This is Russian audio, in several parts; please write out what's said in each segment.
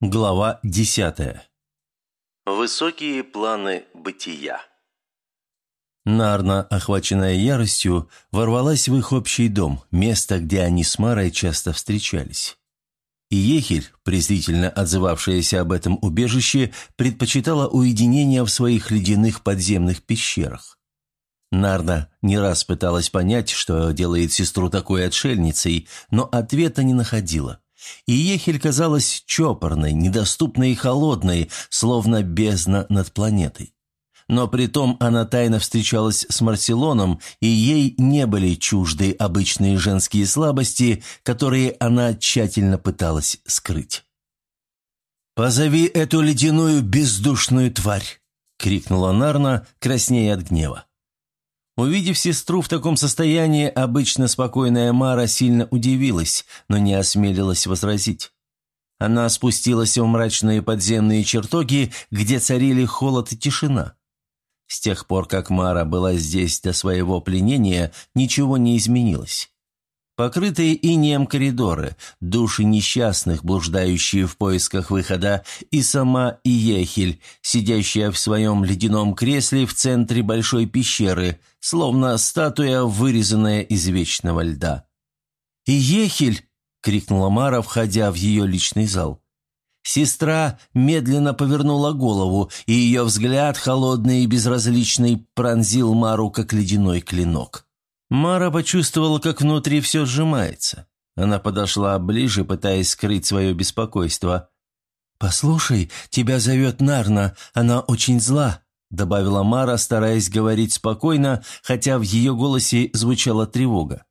Глава десятая. Высокие планы бытия. Нарна, охваченная яростью, ворвалась в их общий дом, место, где они с Марой часто встречались. И Ехель, презрительно отзывавшаяся об этом убежище, предпочитала уединение в своих ледяных подземных пещерах. Нарна не раз пыталась понять, что делает сестру такой отшельницей, но ответа не находила. И Ехель казалась чопорной, недоступной и холодной, словно бездна над планетой. Но при том она тайно встречалась с Марселоном, и ей не были чужды обычные женские слабости, которые она тщательно пыталась скрыть. «Позови эту ледяную бездушную тварь!» — крикнула Нарна, краснея от гнева. Увидев сестру в таком состоянии, обычно спокойная Мара сильно удивилась, но не осмелилась возразить. Она спустилась в мрачные подземные чертоги, где царили холод и тишина. С тех пор, как Мара была здесь до своего пленения, ничего не изменилось. Покрытые инеем коридоры, души несчастных, блуждающие в поисках выхода, и сама Иехель, сидящая в своем ледяном кресле в центре большой пещеры, словно статуя, вырезанная из вечного льда. «Иехель!» — крикнула Мара, входя в ее личный зал. Сестра медленно повернула голову, и ее взгляд, холодный и безразличный, пронзил Мару, как ледяной клинок. Мара почувствовала, как внутри все сжимается. Она подошла ближе, пытаясь скрыть свое беспокойство. «Послушай, тебя зовет Нарна, она очень зла», — добавила Мара, стараясь говорить спокойно, хотя в ее голосе звучала тревога.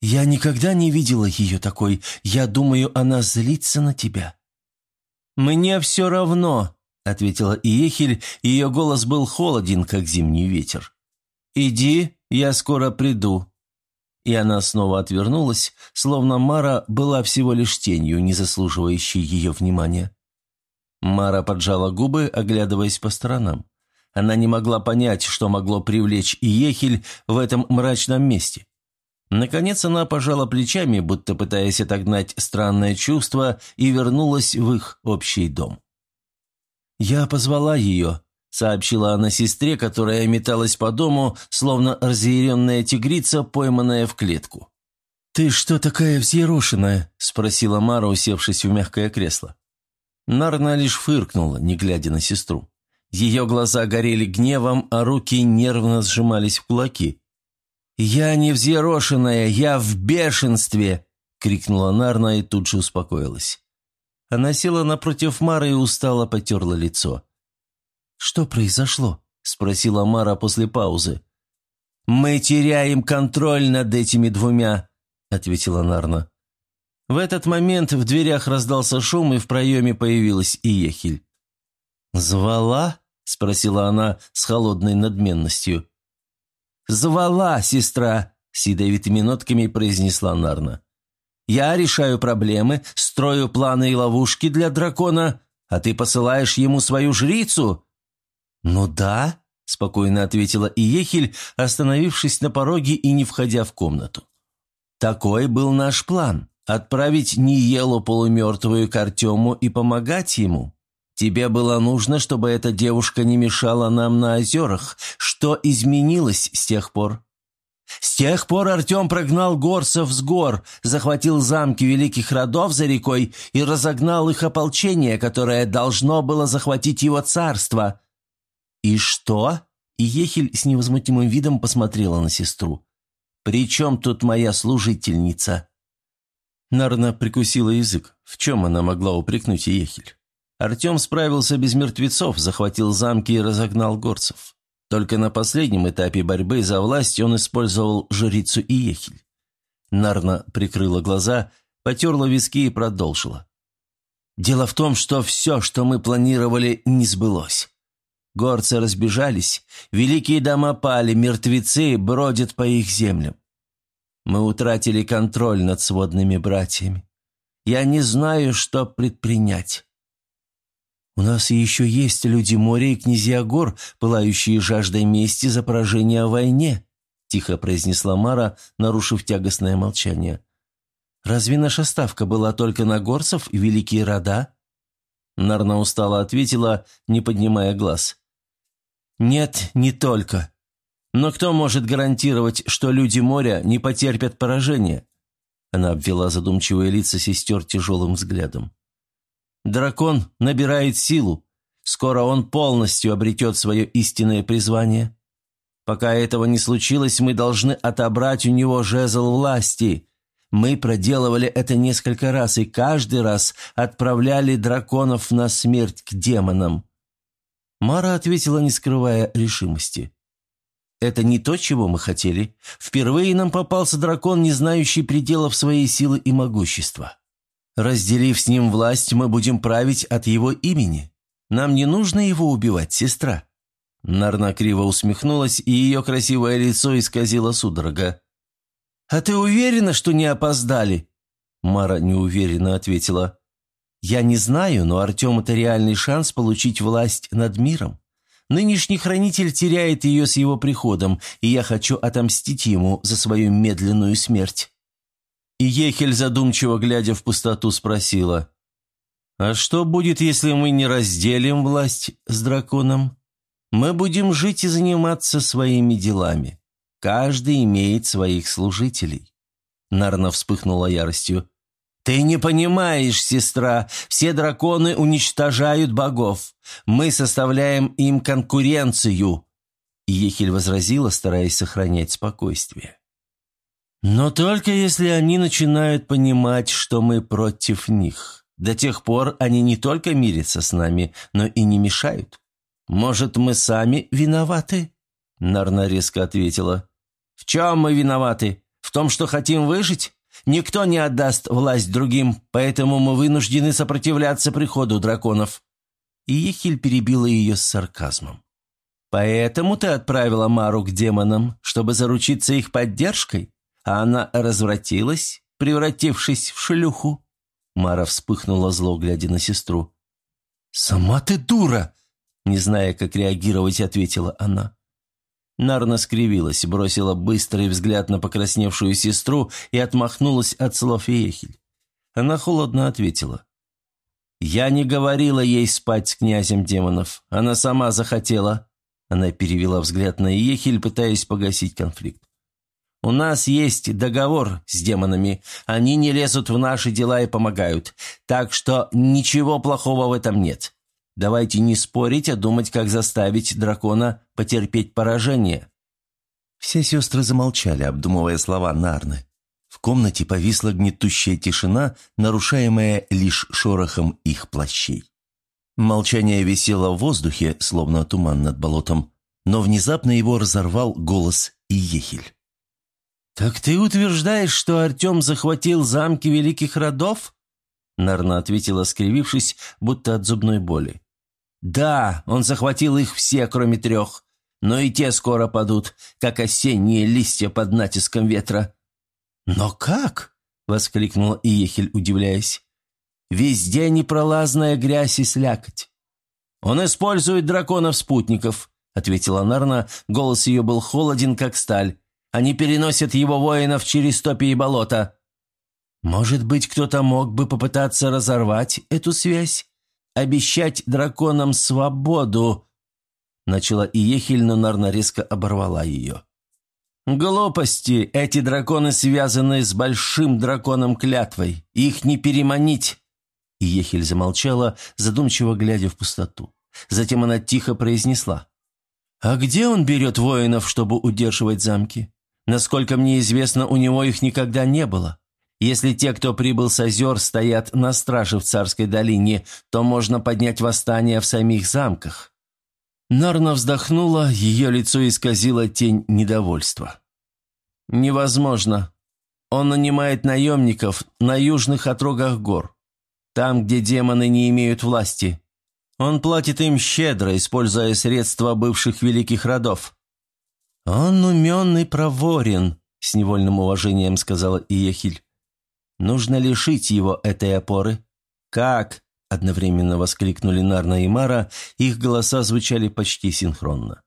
«Я никогда не видела ее такой. Я думаю, она злится на тебя». «Мне все равно», — ответила Иехель, ее голос был холоден, как зимний ветер. «Иди, я скоро приду». И она снова отвернулась, словно Мара была всего лишь тенью, не заслуживающей ее внимания. Мара поджала губы, оглядываясь по сторонам. Она не могла понять, что могло привлечь Иехель в этом мрачном месте. Наконец она пожала плечами, будто пытаясь отогнать странное чувство, и вернулась в их общий дом. «Я позвала ее», сообщила она сестре, которая металась по дому, словно разъяренная тигрица, пойманная в клетку. «Ты что такая взъерошенная?» – спросила Мара, усевшись в мягкое кресло. Нарна лишь фыркнула, не глядя на сестру. Ее глаза горели гневом, а руки нервно сжимались в кулаки. «Я не взъерошенная, я в бешенстве!» – крикнула Нарна и тут же успокоилась. Она села напротив Мары и устало потерла лицо. «Что произошло?» – спросила Мара после паузы. «Мы теряем контроль над этими двумя», – ответила Нарна. В этот момент в дверях раздался шум, и в проеме появилась Иехиль. «Звала?» – спросила она с холодной надменностью. «Звала, сестра!» – с ядовитыми нотками произнесла Нарна. «Я решаю проблемы, строю планы и ловушки для дракона, а ты посылаешь ему свою жрицу?» «Ну да», – спокойно ответила Иехель, остановившись на пороге и не входя в комнату. «Такой был наш план – отправить Ниелу полумертвую к Артему и помогать ему. Тебе было нужно, чтобы эта девушка не мешала нам на озерах. Что изменилось с тех пор?» С тех пор Артем прогнал горцев с гор, захватил замки великих родов за рекой и разогнал их ополчение, которое должно было захватить его царство. «И что?» И Ехель с невозмутимым видом посмотрела на сестру. «При чем тут моя служительница?» Нарна прикусила язык. В чем она могла упрекнуть Ехель? Артем справился без мертвецов, захватил замки и разогнал горцев. Только на последнем этапе борьбы за власть он использовал жрицу Иехель. Нарна прикрыла глаза, потерла виски и продолжила. «Дело в том, что все, что мы планировали, не сбылось. Горцы разбежались, великие дома пали, мертвецы бродят по их землям. Мы утратили контроль над сводными братьями. Я не знаю, что предпринять. У нас еще есть люди моря и князья гор, пылающие жаждой мести за поражение в войне, тихо произнесла Мара, нарушив тягостное молчание. Разве наша ставка была только на горцев и великие рода? Нарна устало ответила, не поднимая глаз. «Нет, не только. Но кто может гарантировать, что люди моря не потерпят поражения?» Она обвела задумчивые лица сестер тяжелым взглядом. «Дракон набирает силу. Скоро он полностью обретет свое истинное призвание. Пока этого не случилось, мы должны отобрать у него жезл власти. Мы проделывали это несколько раз и каждый раз отправляли драконов на смерть к демонам». Мара ответила, не скрывая решимости. Это не то, чего мы хотели. Впервые нам попался дракон, не знающий пределов своей силы и могущества. Разделив с ним власть, мы будем править от его имени. Нам не нужно его убивать, сестра». Нарна криво усмехнулась, и ее красивое лицо исказило судорога. «А ты уверена, что не опоздали?» Мара неуверенно ответила. «Я не знаю, но Артем – это реальный шанс получить власть над миром. Нынешний хранитель теряет ее с его приходом, и я хочу отомстить ему за свою медленную смерть». И Ехель, задумчиво глядя в пустоту, спросила, «А что будет, если мы не разделим власть с драконом? Мы будем жить и заниматься своими делами. Каждый имеет своих служителей». Нарна вспыхнула яростью. «Ты не понимаешь, сестра, все драконы уничтожают богов. Мы составляем им конкуренцию». Ехель возразила, стараясь сохранять спокойствие. «Но только если они начинают понимать, что мы против них. До тех пор они не только мирятся с нами, но и не мешают. Может, мы сами виноваты?» Нарна резко ответила. «В чем мы виноваты? В том, что хотим выжить? Никто не отдаст власть другим, поэтому мы вынуждены сопротивляться приходу драконов». И Ехиль перебила ее с сарказмом. «Поэтому ты отправила Мару к демонам, чтобы заручиться их поддержкой? А она развратилась, превратившись в шлюху?» Мара вспыхнула зло, глядя на сестру. «Сама ты дура!» Не зная, как реагировать, ответила она. Нарна скривилась, бросила быстрый взгляд на покрасневшую сестру и отмахнулась от слов Ехель. Она холодно ответила. «Я не говорила ей спать с князем демонов. Она сама захотела». Она перевела взгляд на Ехель, пытаясь погасить конфликт. «У нас есть договор с демонами. Они не лезут в наши дела и помогают. Так что ничего плохого в этом нет. Давайте не спорить, а думать, как заставить дракона потерпеть поражение». Все сестры замолчали, обдумывая слова Нарны. В комнате повисла гнетущая тишина, нарушаемая лишь шорохом их плащей. Молчание висело в воздухе, словно туман над болотом, но внезапно его разорвал голос Иехель. «Так ты утверждаешь, что Артем захватил замки великих родов?» Нарна ответила, скривившись, будто от зубной боли. Да, он захватил их все, кроме трех. Но и те скоро падут, как осенние листья под натиском ветра. «Но как?» — воскликнула Иехель, удивляясь. «Везде непролазная грязь и слякоть». «Он использует драконов-спутников», — ответила Нарна. Голос ее был холоден, как сталь. «Они переносят его воинов через топи и болота». «Может быть, кто-то мог бы попытаться разорвать эту связь?» Обещать драконам свободу!» Начала Иехель, но Нарна резко оборвала ее. «Глупости! Эти драконы связаны с большим драконом клятвой. Их не переманить!» Иехель замолчала, задумчиво глядя в пустоту. Затем она тихо произнесла. «А где он берет воинов, чтобы удерживать замки? Насколько мне известно, у него их никогда не было. Если те, кто прибыл с озер, стоят на страже в царской долине, то можно поднять восстание в самих замках». Нарна вздохнула, ее лицо исказило тень недовольства. «Невозможно. Он нанимает наемников на южных отрогах гор, там, где демоны не имеют власти. Он платит им щедро, используя средства бывших великих родов». «Он умен и проворен», — с невольным уважением сказала Иехиль. Нужно лишить его этой опоры. Как? Одновременно воскликнули Нарна и Мара, их голоса звучали почти синхронно.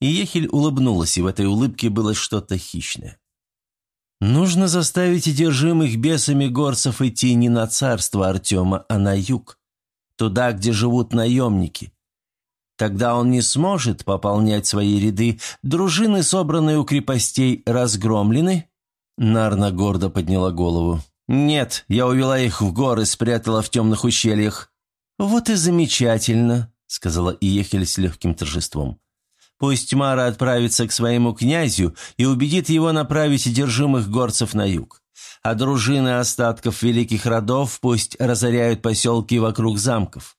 И Ехель улыбнулась, и в этой улыбке было что-то хищное. «Нужно заставить одержимых бесами горцев идти не на царство Артема, а на юг. туда, где живут наемники. Тогда он не сможет пополнять свои ряды. Дружины, собранные у крепостей, разгромлены?» Нарна гордо подняла голову. «Нет, я увела их в горы, спрятала в темных ущельях». «Вот и замечательно», — сказала Иехель с легким торжеством. «Пусть Мара отправится к своему князю и убедит его направить одержимых горцев на юг. А дружины остатков великих родов пусть разоряют поселки вокруг замков.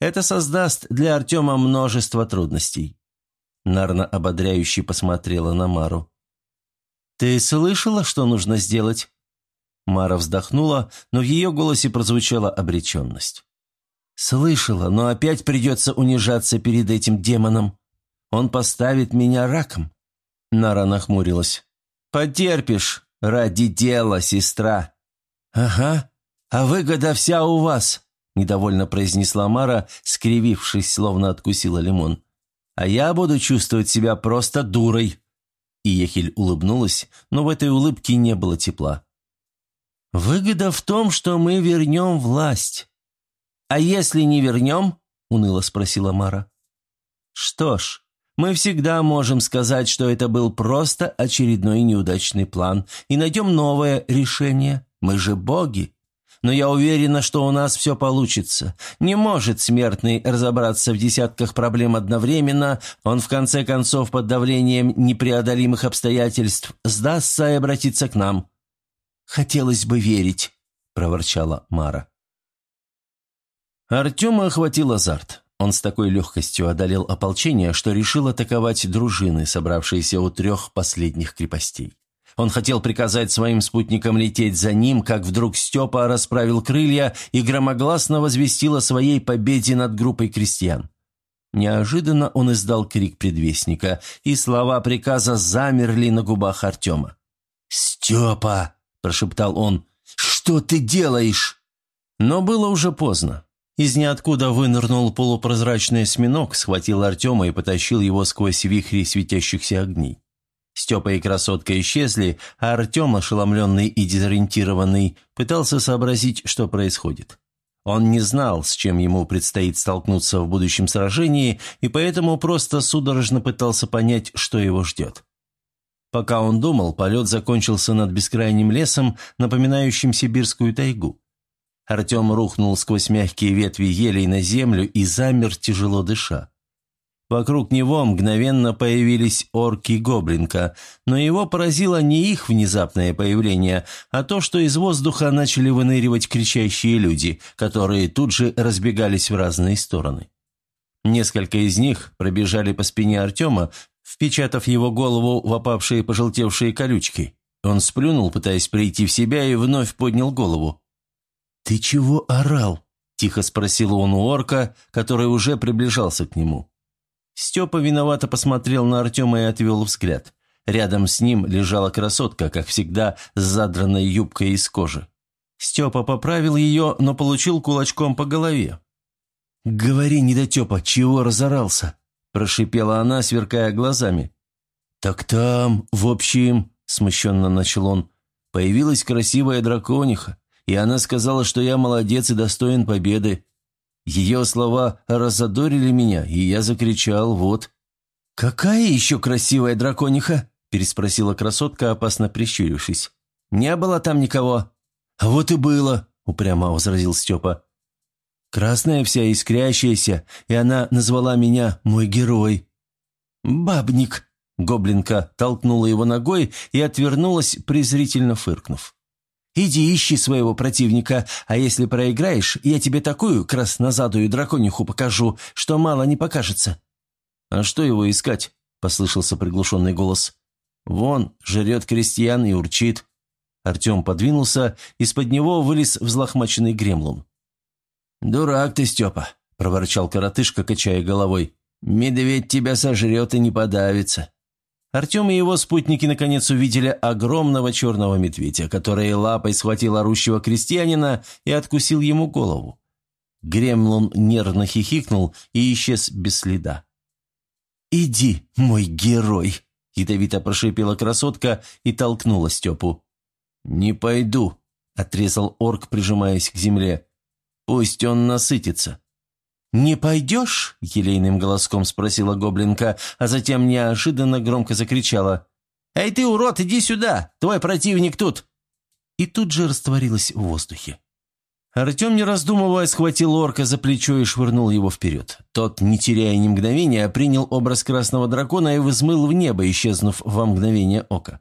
Это создаст для Артема множество трудностей». Нарна ободряюще посмотрела на Мару. «Ты слышала, что нужно сделать?» Мара вздохнула, но в ее голосе прозвучала обреченность. «Слышала, но опять придется унижаться перед этим демоном. Он поставит меня раком». Нара нахмурилась. «Потерпишь, ради дела, сестра». «Ага, а выгода вся у вас», – недовольно произнесла Мара, скривившись, словно откусила лимон. «А я буду чувствовать себя просто дурой». И Ехель улыбнулась, но в этой улыбке не было тепла. «Выгода в том, что мы вернем власть. А если не вернем?» – уныло спросила Мара. «Что ж, мы всегда можем сказать, что это был просто очередной неудачный план, и найдем новое решение. Мы же боги. Но я уверена, что у нас все получится. Не может смертный разобраться в десятках проблем одновременно, он в конце концов под давлением непреодолимых обстоятельств сдастся и обратится к нам. «Хотелось бы верить», — проворчала Мара. Артема охватил азарт. Он с такой легкостью одолел ополчение, что решил атаковать дружины, собравшиеся у трех последних крепостей. Он хотел приказать своим спутникам лететь за ним, как вдруг Степа расправил крылья и громогласно возвестил о своей победе над группой крестьян. Неожиданно он издал крик предвестника, и слова приказа замерли на губах Артема. «Степа!» прошептал он. «Что ты делаешь?» Но было уже поздно. Из ниоткуда вынырнул полупрозрачный осьминог, схватил Артема и потащил его сквозь вихри светящихся огней. Степа и красотка исчезли, а Артем, ошеломленный и дезориентированный, пытался сообразить, что происходит. Он не знал, с чем ему предстоит столкнуться в будущем сражении, и поэтому просто судорожно пытался понять, что его ждет. Пока он думал, полет закончился над бескрайним лесом, напоминающим сибирскую тайгу. Артем рухнул сквозь мягкие ветви елей на землю и замер, тяжело дыша. Вокруг него мгновенно появились орки Гоблинка, но его поразило не их внезапное появление, а то, что из воздуха начали выныривать кричащие люди, которые тут же разбегались в разные стороны. Несколько из них пробежали по спине Артема, впечатав его голову в опавшие пожелтевшие колючки. Он сплюнул, пытаясь прийти в себя, и вновь поднял голову. «Ты чего орал?» – тихо спросил он у орка, который уже приближался к нему. Степа виновато посмотрел на Артема и отвел взгляд. Рядом с ним лежала красотка, как всегда, с задранной юбкой из кожи. Степа поправил ее, но получил кулачком по голове. «Говори, недотепа, чего разорался?» прошипела она, сверкая глазами. «Так там, в общем...» – смущенно начал он. «Появилась красивая дракониха, и она сказала, что я молодец и достоин победы. Ее слова разодорили меня, и я закричал «вот». «Какая еще красивая дракониха?» – переспросила красотка, опасно прищурившись. «Не было там никого». «А вот и было», – упрямо возразил Степа. Красная вся искрящаяся, и она назвала меня «мой герой». «Бабник!» — гоблинка толкнула его ногой и отвернулась, презрительно фыркнув. «Иди ищи своего противника, а если проиграешь, я тебе такую краснозадую дракониху покажу, что мало не покажется». «А что его искать?» — послышался приглушенный голос. «Вон, жрет крестьян и урчит». Артем подвинулся, из-под него вылез взлохмаченный гремлун. «Дурак ты, Степа», — проворчал коротышка, качая головой. «Медведь тебя сожрет и не подавится». Артем и его спутники наконец увидели огромного черного медведя, который лапой схватил орущего крестьянина и откусил ему голову. Гремлун нервно хихикнул и исчез без следа. «Иди, мой герой!» – ядовито прошипела красотка и толкнула Степу. «Не пойду», – отрезал орк, прижимаясь к земле. Пусть он насытится. «Не пойдешь?» – елейным голоском спросила гоблинка, а затем неожиданно громко закричала. «Эй ты, урод, иди сюда! Твой противник тут!» И тут же растворилась в воздухе. Артем, не раздумывая, схватил орка за плечо и швырнул его вперед. Тот, не теряя ни мгновения, принял образ красного дракона и взмыл в небо, исчезнув во мгновение ока.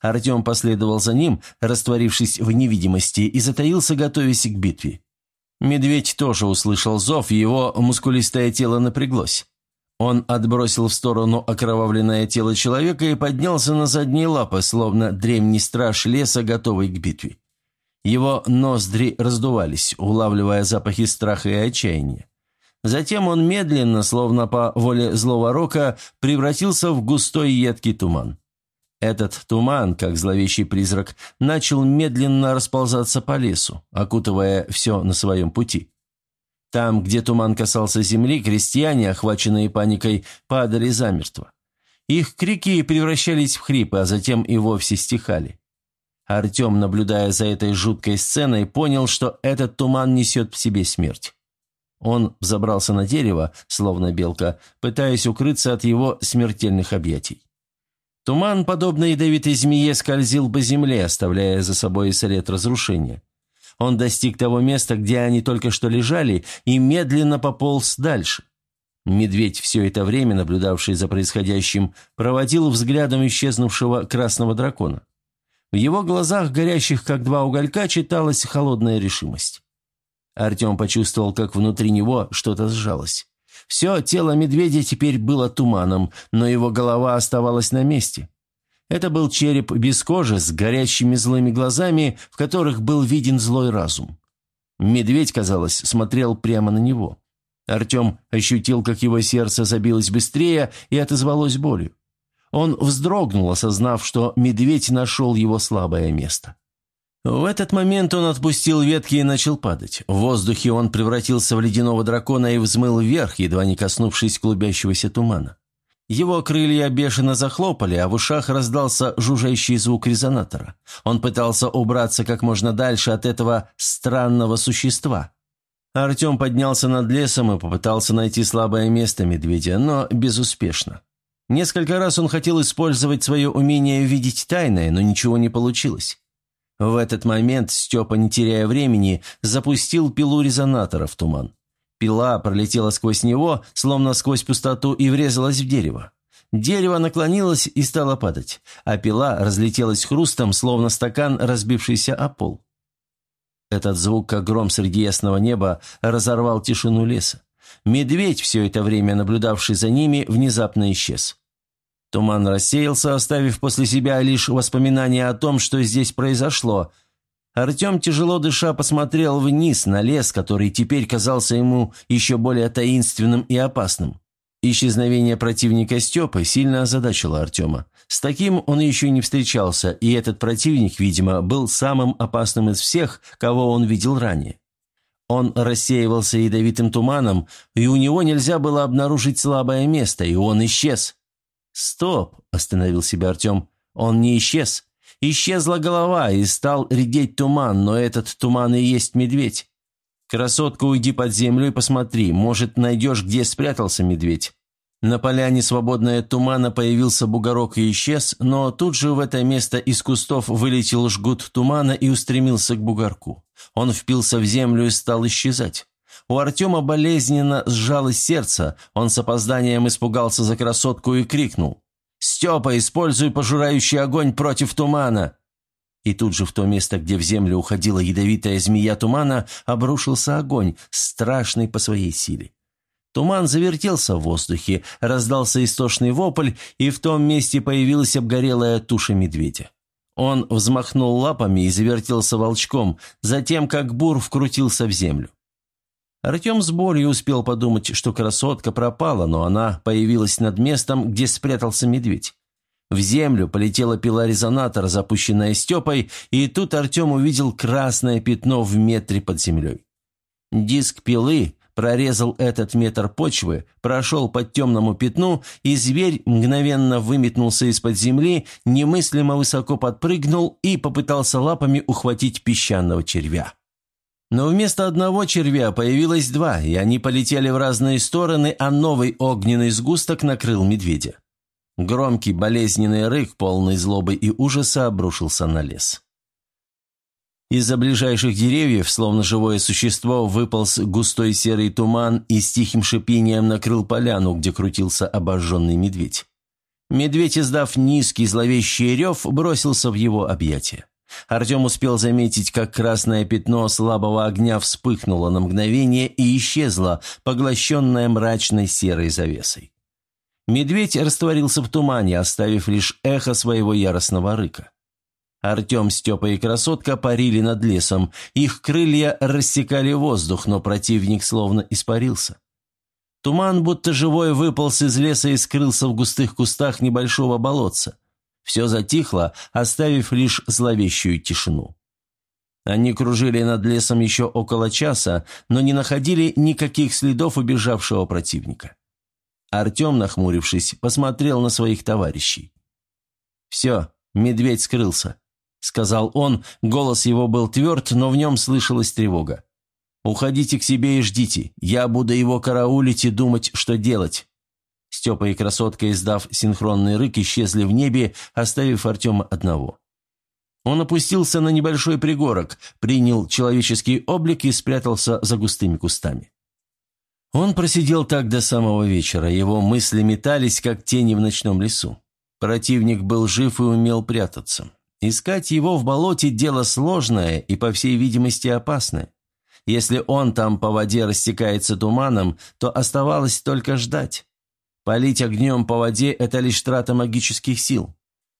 Артем последовал за ним, растворившись в невидимости, и затаился, готовясь к битве. Медведь тоже услышал зов, его мускулистое тело напряглось. Он отбросил в сторону окровавленное тело человека и поднялся на задние лапы, словно древний страж леса, готовый к битве. Его ноздри раздувались, улавливая запахи страха и отчаяния. Затем он медленно, словно по воле злого рока, превратился в густой едкий туман. Этот туман, как зловещий призрак, начал медленно расползаться по лесу, окутывая все на своем пути. Там, где туман касался земли, крестьяне, охваченные паникой, падали замертво. Их крики превращались в хрипы, а затем и вовсе стихали. Артем, наблюдая за этой жуткой сценой, понял, что этот туман несет в себе смерть. Он взобрался на дерево, словно белка, пытаясь укрыться от его смертельных объятий. Туман, подобно ядовитой змее, скользил по земле, оставляя за собой след разрушения. Он достиг того места, где они только что лежали, и медленно пополз дальше. Медведь, все это время наблюдавший за происходящим, проводил взглядом исчезнувшего красного дракона. В его глазах, горящих как два уголька, читалась холодная решимость. Артем почувствовал, как внутри него что-то сжалось. Все тело медведя теперь было туманом, но его голова оставалась на месте. Это был череп без кожи, с горящими злыми глазами, в которых был виден злой разум. Медведь, казалось, смотрел прямо на него. Артем ощутил, как его сердце забилось быстрее и отозвалось болью. Он вздрогнул, осознав, что медведь нашел его слабое место. В этот момент он отпустил ветки и начал падать. В воздухе он превратился в ледяного дракона и взмыл вверх, едва не коснувшись клубящегося тумана. Его крылья бешено захлопали, а в ушах раздался жужжащий звук резонатора. Он пытался убраться как можно дальше от этого странного существа. Артем поднялся над лесом и попытался найти слабое место медведя, но безуспешно. Несколько раз он хотел использовать свое умение видеть тайное, но ничего не получилось. В этот момент Степа, не теряя времени, запустил пилу резонатора в туман. Пила пролетела сквозь него, словно сквозь пустоту, и врезалась в дерево. Дерево наклонилось и стало падать, а пила разлетелась хрустом, словно стакан, разбившийся о пол. Этот звук, как гром среди ясного неба, разорвал тишину леса. Медведь, все это время наблюдавший за ними, внезапно исчез. Туман рассеялся, оставив после себя лишь воспоминания о том, что здесь произошло. Артем, тяжело дыша, посмотрел вниз на лес, который теперь казался ему еще более таинственным и опасным. Исчезновение противника Степы сильно озадачило Артема. С таким он еще не встречался, и этот противник, видимо, был самым опасным из всех, кого он видел ранее. Он рассеивался ядовитым туманом, и у него нельзя было обнаружить слабое место, и он исчез. «Стоп!» – остановил себя Артем. «Он не исчез. Исчезла голова, и стал редеть туман, но этот туман и есть медведь. Красотка, уйди под землю и посмотри, может, найдешь, где спрятался медведь». На поляне, свободная тумана, появился бугорок и исчез, но тут же в это место из кустов вылетел жгут тумана и устремился к бугорку. Он впился в землю и стал исчезать. У Артема болезненно сжалось сердце, он с опозданием испугался за красотку и крикнул. «Степа, используй пожирающий огонь против тумана!» И тут же в то место, где в землю уходила ядовитая змея тумана, обрушился огонь, страшный по своей силе. Туман завертелся в воздухе, раздался истошный вопль, и в том месте появилась обгорелая туша медведя. Он взмахнул лапами и завертелся волчком, затем как бур вкрутился в землю. Артем с болью успел подумать, что красотка пропала, но она появилась над местом, где спрятался медведь. В землю полетела пила резонатора, запущенная Степой, и тут Артем увидел красное пятно в метре под землей. Диск пилы прорезал этот метр почвы, прошел под темному пятну, и зверь мгновенно выметнулся из-под земли, немыслимо высоко подпрыгнул и попытался лапами ухватить песчаного червя. Но вместо одного червя появилось два, и они полетели в разные стороны, а новый огненный сгусток накрыл медведя. Громкий болезненный рык, полный злобы и ужаса, обрушился на лес. Из-за ближайших деревьев, словно живое существо, выполз густой серый туман и с тихим шипением накрыл поляну, где крутился обожженный медведь. Медведь, издав низкий зловещий рев, бросился в его объятия. Артем успел заметить, как красное пятно слабого огня вспыхнуло на мгновение и исчезло, поглощенное мрачной серой завесой. Медведь растворился в тумане, оставив лишь эхо своего яростного рыка. Артем, Степа и Красотка парили над лесом. Их крылья рассекали воздух, но противник словно испарился. Туман, будто живой, выполз из леса и скрылся в густых кустах небольшого болотца. Все затихло, оставив лишь зловещую тишину. Они кружили над лесом еще около часа, но не находили никаких следов убежавшего противника. Артем, нахмурившись, посмотрел на своих товарищей. «Все, медведь скрылся», — сказал он, голос его был тверд, но в нем слышалась тревога. «Уходите к себе и ждите, я буду его караулить и думать, что делать. Степа и красотка, издав синхронный рык, исчезли в небе, оставив Артема одного. Он опустился на небольшой пригорок, принял человеческий облик и спрятался за густыми кустами. Он просидел так до самого вечера, его мысли метались, как тени в ночном лесу. Противник был жив и умел прятаться. Искать его в болоте – дело сложное и, по всей видимости, опасное. Если он там по воде растекается туманом, то оставалось только ждать. Полить огнем по воде – это лишь трата магических сил.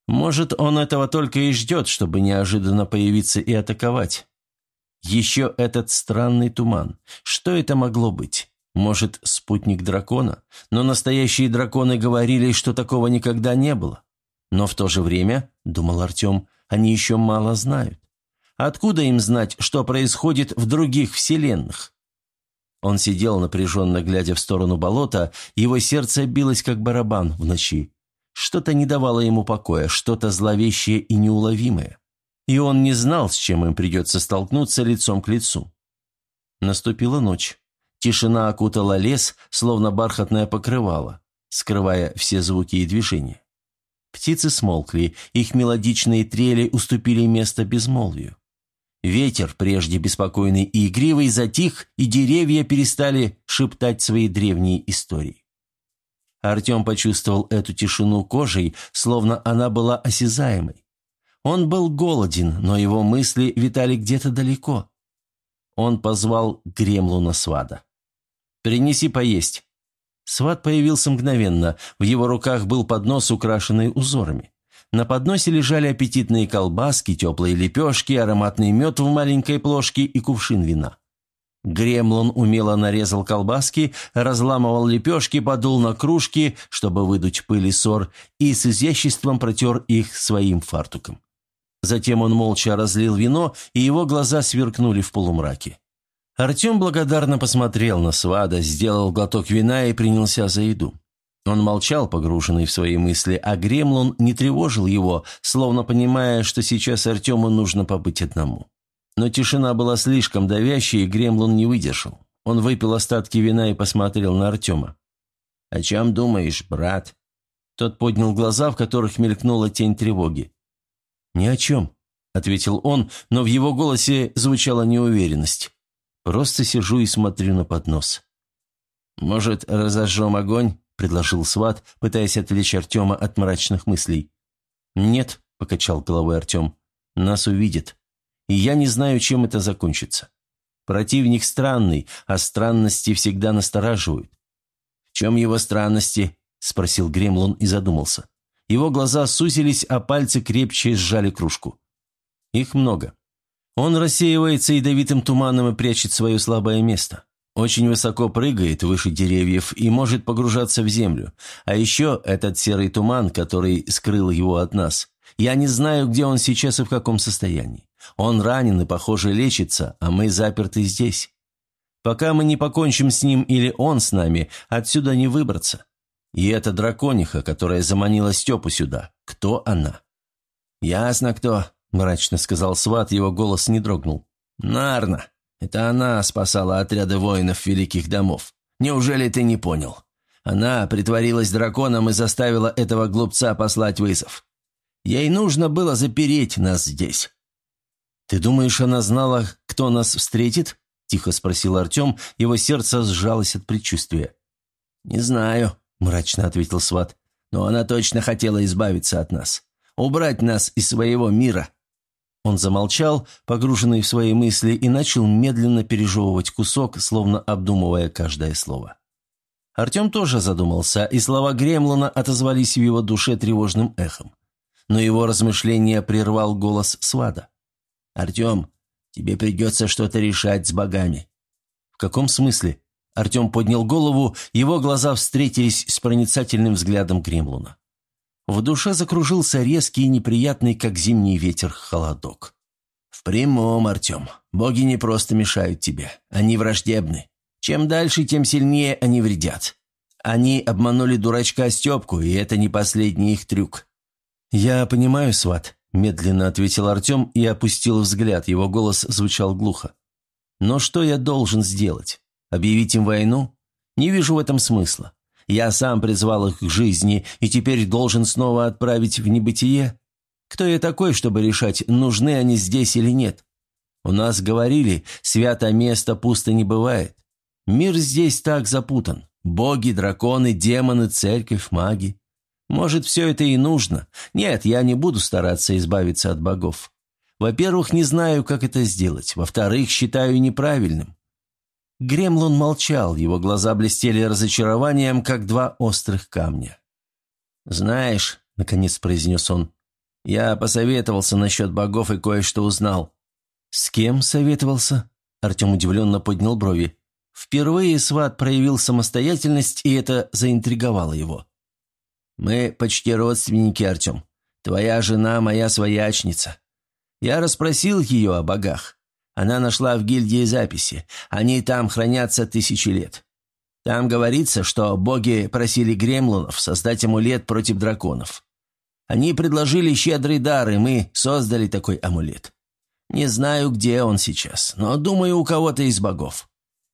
Может, он этого только и ждет, чтобы неожиданно появиться и атаковать. Еще этот странный туман. Что это могло быть? Может, спутник дракона? Но настоящие драконы говорили, что такого никогда не было. Но в то же время, думал Артем, они еще мало знают. Откуда им знать, что происходит в других вселенных? Он сидел, напряженно глядя в сторону болота, его сердце билось, как барабан в ночи. Что-то не давало ему покоя, что-то зловещее и неуловимое. И он не знал, с чем им придется столкнуться лицом к лицу. Наступила ночь. Тишина окутала лес, словно бархатное покрывало, скрывая все звуки и движения. Птицы смолкли, их мелодичные трели уступили место безмолвию. Ветер, прежде беспокойный и игривый, затих, и деревья перестали шептать свои древние истории. Артем почувствовал эту тишину кожей, словно она была осязаемой. Он был голоден, но его мысли витали где-то далеко. Он позвал Гремлуна Свада. «Принеси поесть». Сват появился мгновенно, в его руках был поднос, украшенный узорами. На подносе лежали аппетитные колбаски, теплые лепешки, ароматный мед в маленькой плошке и кувшин вина. Гремлон умело нарезал колбаски, разламывал лепешки, подул на кружки, чтобы выдуть пыль и ссор, и с изяществом протер их своим фартуком. Затем он молча разлил вино, и его глаза сверкнули в полумраке. Артем благодарно посмотрел на свада, сделал глоток вина и принялся за еду. Он молчал, погруженный в свои мысли, а Гремлун не тревожил его, словно понимая, что сейчас Артему нужно побыть одному. Но тишина была слишком давящей, и Гремлун не выдержал. Он выпил остатки вина и посмотрел на Артема. «О чем думаешь, брат?» Тот поднял глаза, в которых мелькнула тень тревоги. «Ни о чем», — ответил он, но в его голосе звучала неуверенность. «Просто сижу и смотрю на поднос». «Может, разожжем огонь?» – предложил сват, пытаясь отвлечь Артема от мрачных мыслей. «Нет», – покачал головой Артем, – «нас увидят. И я не знаю, чем это закончится. Противник странный, а странности всегда настораживают». «В чем его странности?» – спросил Гремлун и задумался. Его глаза сузились, а пальцы крепче сжали кружку. «Их много. Он рассеивается ядовитым туманом и прячет свое слабое место. Очень высоко прыгает, выше деревьев, и может погружаться в землю. А еще этот серый туман, который скрыл его от нас. Я не знаю, где он сейчас и в каком состоянии. Он ранен и, похоже, лечится, а мы заперты здесь. Пока мы не покончим с ним или он с нами, отсюда не выбраться. И эта дракониха, которая заманила Степу сюда, кто она?» «Ясно кто», – мрачно сказал сват, его голос не дрогнул. «Нарна. Это она спасала отряды воинов великих домов. Неужели ты не понял? Она притворилась драконом и заставила этого глупца послать вызов. Ей нужно было запереть нас здесь». «Ты думаешь, она знала, кто нас встретит?» – тихо спросил Артем, его сердце сжалось от предчувствия. «Не знаю», – мрачно ответил Сват, – «но она точно хотела избавиться от нас, убрать нас из своего мира». Он замолчал, погруженный в свои мысли, и начал медленно пережевывать кусок, словно обдумывая каждое слово. Артем тоже задумался, и слова Гремлона отозвались в его душе тревожным эхом но его размышления прервал голос Свада. «Артем, тебе придется что-то решать с богами». «В каком смысле?» Артем поднял голову, его глаза встретились с проницательным взглядом Гремлуна. В душе закружился резкий и неприятный, как зимний ветер, холодок. «В прямом, Артем. Боги не просто мешают тебе. Они враждебны. Чем дальше, тем сильнее они вредят. Они обманули дурачка Степку, и это не последний их трюк. «Я понимаю, сват», – медленно ответил Артем и опустил взгляд, его голос звучал глухо. «Но что я должен сделать? Объявить им войну? Не вижу в этом смысла. Я сам призвал их к жизни и теперь должен снова отправить в небытие? Кто я такой, чтобы решать, нужны они здесь или нет? У нас говорили, свято место пусто не бывает. Мир здесь так запутан. Боги, драконы, демоны, церковь, маги. Может, все это и нужно. Нет, я не буду стараться избавиться от богов. Во-первых, не знаю, как это сделать. Во-вторых, считаю неправильным. Гремлун молчал, его глаза блестели разочарованием, как два острых камня. «Знаешь», — наконец произнес он, — «я посоветовался насчет богов и кое-что узнал». «С кем советовался?» Артем удивленно поднял брови. Впервые сват проявил самостоятельность, и это заинтриговало его. Мы почти родственники, Артем. Твоя жена моя своячница. Я расспросил ее о богах. Она нашла в гильдии записи. Они там хранятся тысячи лет. Там говорится, что боги просили гремлунов создать амулет против драконов. Они предложили щедрый дар, и мы создали такой амулет. Не знаю, где он сейчас, но думаю, у кого-то из богов.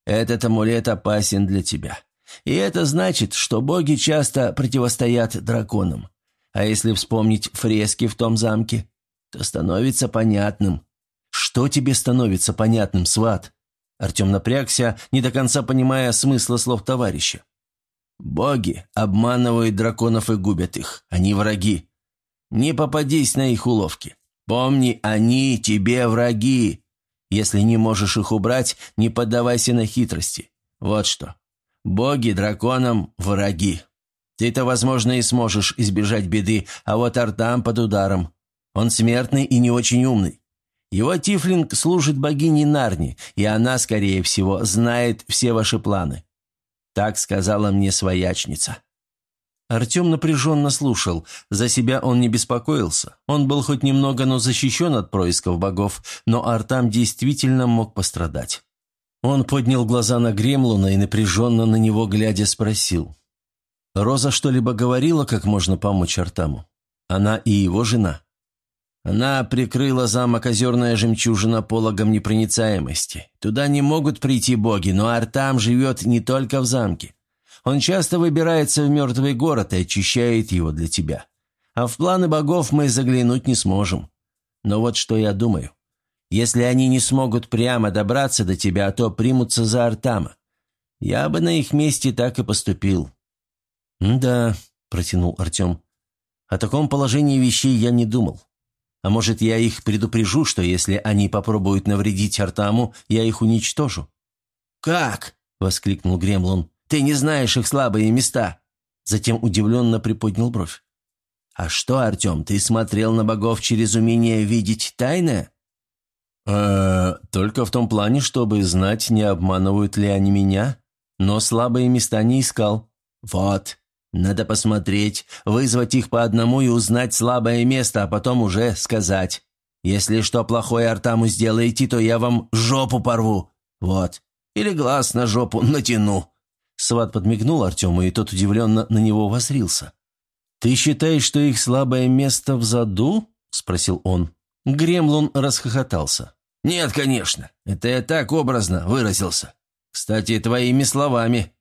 Этот амулет опасен для тебя. И это значит, что боги часто противостоят драконам. А если вспомнить фрески в том замке, то становится понятным. Что тебе становится понятным, сват? Артем напрягся, не до конца понимая смысла слов товарища. «Боги обманывают драконов и губят их. Они враги. Не попадись на их уловки. Помни, они тебе враги. Если не можешь их убрать, не поддавайся на хитрости. Вот что. Боги драконам враги. Ты-то, возможно, и сможешь избежать беды, а вот Артам под ударом. Он смертный и не очень умный. Его тифлинг служит богине Нарни, и она, скорее всего, знает все ваши планы. Так сказала мне своячница». Артем напряженно слушал. За себя он не беспокоился. Он был хоть немного, но защищен от происков богов, но Артам действительно мог пострадать. Он поднял глаза на Гремлуна и напряженно на него глядя спросил. «Роза что-либо говорила, как можно помочь Артаму? Она и его жена?» Она прикрыла замок озерная жемчужина пологом непроницаемости. Туда не могут прийти боги, но Артам живет не только в замке. Он часто выбирается в мертвый город и очищает его для тебя. А в планы богов мы заглянуть не сможем. Но вот что я думаю. Если они не смогут прямо добраться до тебя, то примутся за Артама. Я бы на их месте так и поступил». «Да», — протянул Артем. «О таком положении вещей я не думал. А может, я их предупрежу, что если они попробуют навредить Артаму, я их уничтожу?» «Как?» — воскликнул Гремлун. «Ты не знаешь их слабые места!» Затем удивленно приподнял бровь. «А что, Артем, ты смотрел на богов через умение видеть тайное?» «Э, только в том плане, чтобы знать, не обманывают ли они меня, но слабые места не искал». «Вот, надо посмотреть, вызвать их по одному и узнать слабое место, а потом уже сказать. Если что плохое Артаму сделаете, то я вам жопу порву. Вот. Или глаз на жопу натяну». Сват подмигнул Артему, и тот удивленно на него возрился. «Ты считаешь, что их слабое место в заду?» – спросил он. Гремлун расхохотался. «Нет, конечно. Это я так образно выразился. Кстати, твоими словами».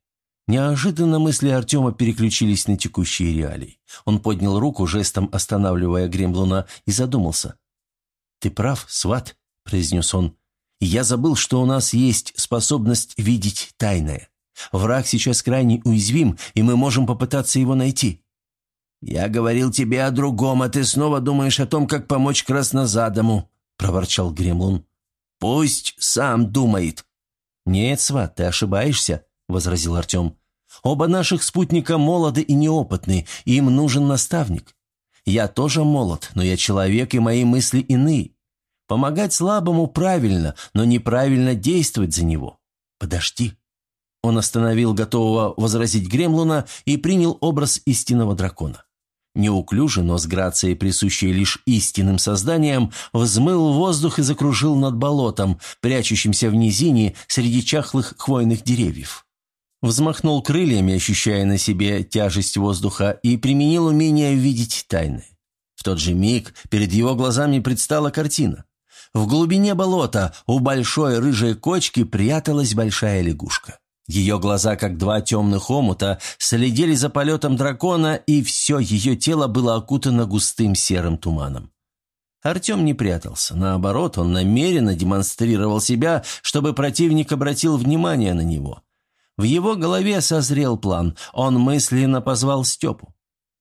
Неожиданно мысли Артема переключились на текущие реалии. Он поднял руку, жестом останавливая Гремлуна, и задумался. «Ты прав, сват», — произнес он. «Я забыл, что у нас есть способность видеть тайное. Враг сейчас крайне уязвим, и мы можем попытаться его найти». «Я говорил тебе о другом, а ты снова думаешь о том, как помочь краснозадому», — проворчал Гремлун. «Пусть сам думает». «Нет, сват, ты ошибаешься», — возразил Артем. «Оба наших спутника молоды и неопытны, им нужен наставник. Я тоже молод, но я человек, и мои мысли иные. Помогать слабому правильно, но неправильно действовать за него. Подожди». Он остановил готового возразить Гремлуна и принял образ истинного дракона. Неуклюже, но с грацией, присущей лишь истинным созданиям, взмыл воздух и закружил над болотом, прячущимся в низине среди чахлых хвойных деревьев. Взмахнул крыльями, ощущая на себе тяжесть воздуха, и применил умение видеть тайны. В тот же миг перед его глазами предстала картина. В глубине болота у большой рыжей кочки пряталась большая лягушка. Ее глаза, как два темных омута, следили за полетом дракона, и все ее тело было окутано густым серым туманом. Артем не прятался. Наоборот, он намеренно демонстрировал себя, чтобы противник обратил внимание на него. В его голове созрел план. Он мысленно позвал Степу.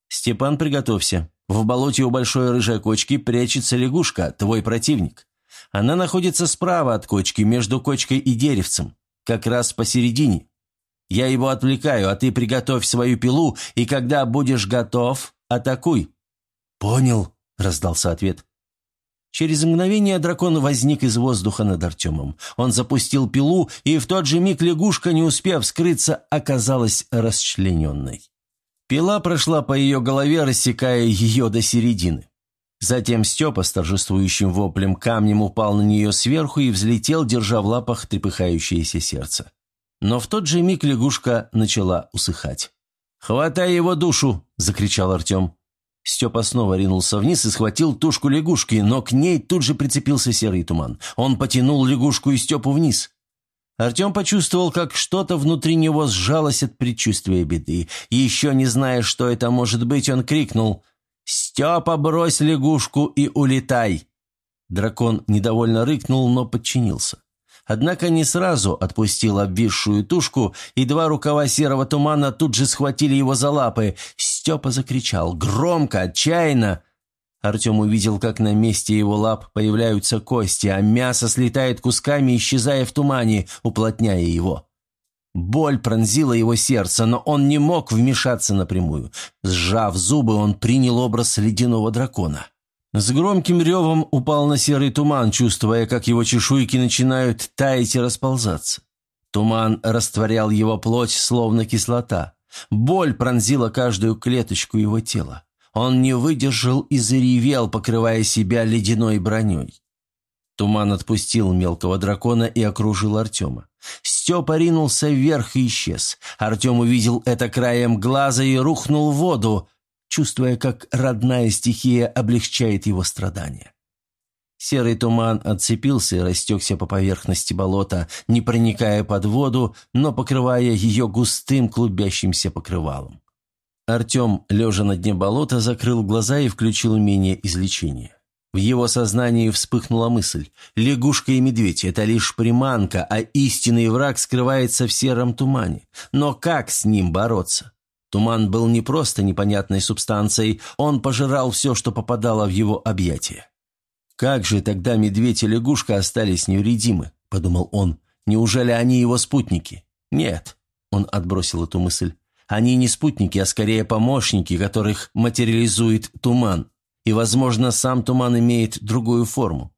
«Степан, приготовься. В болоте у большой рыжей кочки прячется лягушка, твой противник. Она находится справа от кочки, между кочкой и деревцем как раз посередине. Я его отвлекаю, а ты приготовь свою пилу, и когда будешь готов, атакуй». «Понял», — раздался ответ. Через мгновение дракон возник из воздуха над Артемом. Он запустил пилу, и в тот же миг лягушка, не успев скрыться, оказалась расчлененной. Пила прошла по ее голове, рассекая ее до середины. Затем Степа с торжествующим воплем камнем упал на нее сверху и взлетел, держа в лапах трепыхающееся сердце. Но в тот же миг лягушка начала усыхать. «Хватай его душу!» – закричал Артем. Степа снова ринулся вниз и схватил тушку лягушки, но к ней тут же прицепился серый туман. Он потянул лягушку и Степу вниз. Артем почувствовал, как что-то внутри него сжалось от предчувствия беды. Еще не зная, что это может быть, он крикнул «Степа, брось лягушку и улетай!» Дракон недовольно рыкнул, но подчинился. Однако не сразу отпустил обвисшую тушку, и два рукава серого тумана тут же схватили его за лапы. Степа закричал громко, отчаянно. Артем увидел, как на месте его лап появляются кости, а мясо слетает кусками, исчезая в тумане, уплотняя его. Боль пронзила его сердце, но он не мог вмешаться напрямую. Сжав зубы, он принял образ ледяного дракона. С громким ревом упал на серый туман, чувствуя, как его чешуйки начинают таять и расползаться. Туман растворял его плоть, словно кислота. Боль пронзила каждую клеточку его тела. Он не выдержал и заревел, покрывая себя ледяной броней. Туман отпустил мелкого дракона и окружил Артема. Степа ринулся вверх и исчез. Артем увидел это краем глаза и рухнул в воду, чувствуя, как родная стихия облегчает его страдания. Серый туман отцепился и растекся по поверхности болота, не проникая под воду, но покрывая ее густым клубящимся покрывалом. Артем, лежа на дне болота, закрыл глаза и включил умение излечения. В его сознании вспыхнула мысль. Лягушка и медведь – это лишь приманка, а истинный враг скрывается в сером тумане. Но как с ним бороться? Туман был не просто непонятной субстанцией, он пожирал все, что попадало в его объятия. «Как же тогда медведь и лягушка остались невредимы?» – подумал он. «Неужели они его спутники?» «Нет», – он отбросил эту мысль. «Они не спутники, а скорее помощники, которых материализует туман и, возможно, сам туман имеет другую форму.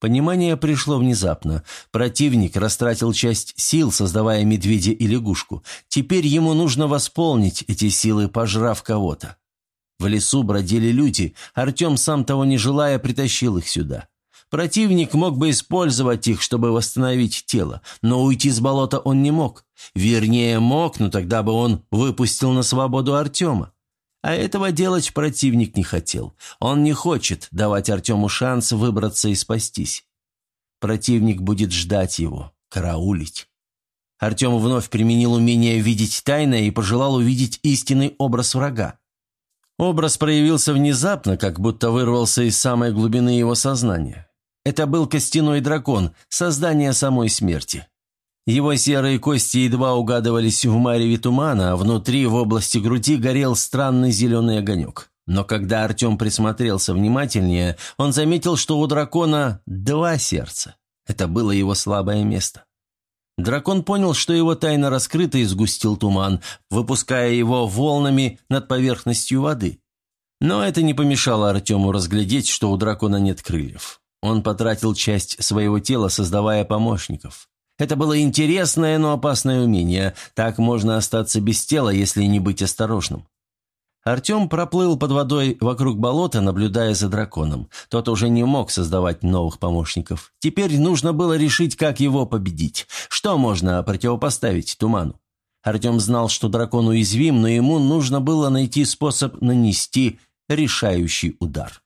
Понимание пришло внезапно. Противник растратил часть сил, создавая медведя и лягушку. Теперь ему нужно восполнить эти силы, пожрав кого-то. В лесу бродили люди. Артем, сам того не желая, притащил их сюда. Противник мог бы использовать их, чтобы восстановить тело, но уйти с болота он не мог. Вернее, мог, но тогда бы он выпустил на свободу Артема. А этого делать противник не хотел. Он не хочет давать Артему шанс выбраться и спастись. Противник будет ждать его, караулить. Артем вновь применил умение видеть тайное и пожелал увидеть истинный образ врага. Образ проявился внезапно, как будто вырвался из самой глубины его сознания. Это был костяной дракон, создание самой смерти. Его серые кости едва угадывались в мареве тумана, а внутри, в области груди, горел странный зеленый огонек. Но когда Артем присмотрелся внимательнее, он заметил, что у дракона два сердца. Это было его слабое место. Дракон понял, что его тайна раскрыта и сгустил туман, выпуская его волнами над поверхностью воды. Но это не помешало Артему разглядеть, что у дракона нет крыльев. Он потратил часть своего тела, создавая помощников. Это было интересное, но опасное умение. Так можно остаться без тела, если не быть осторожным. Артем проплыл под водой вокруг болота, наблюдая за драконом. Тот уже не мог создавать новых помощников. Теперь нужно было решить, как его победить. Что можно противопоставить туману? Артем знал, что дракон уязвим, но ему нужно было найти способ нанести решающий удар.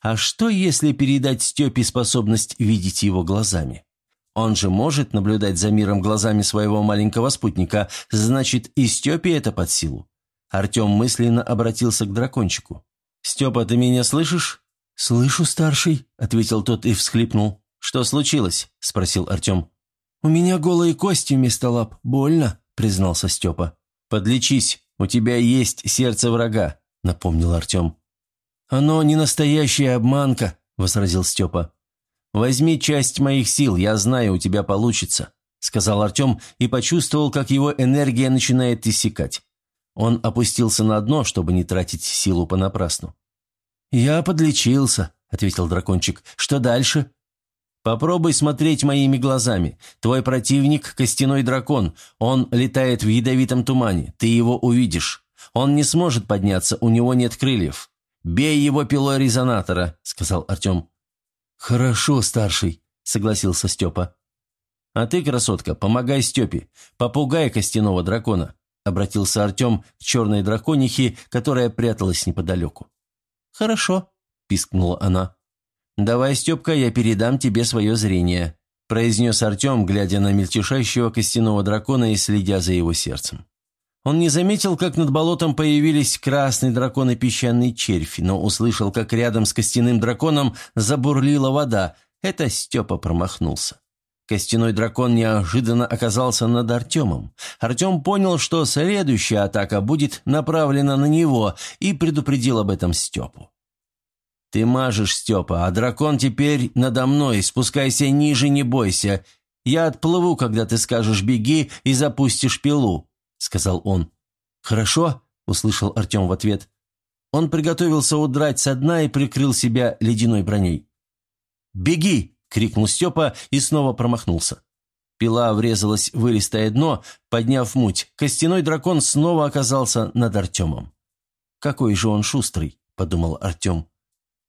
А что, если передать Степе способность видеть его глазами? Он же может наблюдать за миром глазами своего маленького спутника, значит, и Степе это под силу. Артем мысленно обратился к дракончику. «Степа, ты меня слышишь?» «Слышу, старший», — ответил тот и всхлипнул. «Что случилось?» — спросил Артем. «У меня голые кости вместо лап. Больно», — признался Степа. «Подлечись, у тебя есть сердце врага», — напомнил Артем. «Оно не настоящая обманка», — возразил Степа. «Возьми часть моих сил, я знаю, у тебя получится», — сказал Артем и почувствовал, как его энергия начинает иссякать. Он опустился на дно, чтобы не тратить силу понапрасну. «Я подлечился», — ответил дракончик. «Что дальше?» «Попробуй смотреть моими глазами. Твой противник — костяной дракон. Он летает в ядовитом тумане. Ты его увидишь. Он не сможет подняться, у него нет крыльев. Бей его пилой резонатора», — сказал Артем. «Хорошо, старший», — согласился Степа. «А ты, красотка, помогай Степе. Попугай костяного дракона обратился Артем к черной драконихе, которая пряталась неподалеку. «Хорошо», – пискнула она. «Давай, Степка, я передам тебе свое зрение», – произнес Артем, глядя на мельтешащего костяного дракона и следя за его сердцем. Он не заметил, как над болотом появились красный дракон и песчаный червь, но услышал, как рядом с костяным драконом забурлила вода. Это Степа промахнулся. Костяной дракон неожиданно оказался над Артемом. Артем понял, что следующая атака будет направлена на него, и предупредил об этом Степу. «Ты мажешь, Степа, а дракон теперь надо мной, спускайся ниже, не бойся. Я отплыву, когда ты скажешь «беги» и запустишь пилу», — сказал он. «Хорошо», — услышал Артем в ответ. Он приготовился удрать со дна и прикрыл себя ледяной броней. «Беги!» — крикнул Степа и снова промахнулся. Пила врезалась в вылистое дно, подняв муть. Костяной дракон снова оказался над Артемом. «Какой же он шустрый», — подумал Артем.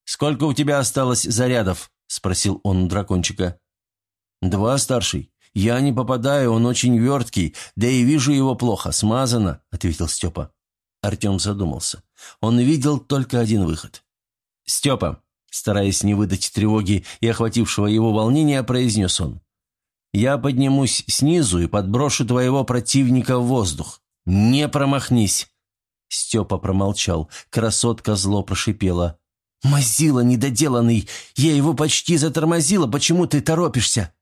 «Сколько у тебя осталось зарядов?» — спросил он дракончика. «Два, старший. Я не попадаю, он очень верткий, да и вижу его плохо, смазано», — ответил Степа. Артем задумался. Он видел только один выход. «Степа, Стараясь не выдать тревоги и охватившего его волнения, произнес он. «Я поднимусь снизу и подброшу твоего противника в воздух. Не промахнись!» Степа промолчал. Красотка зло прошипела. «Мазила недоделанный! Я его почти затормозила, почему ты торопишься?»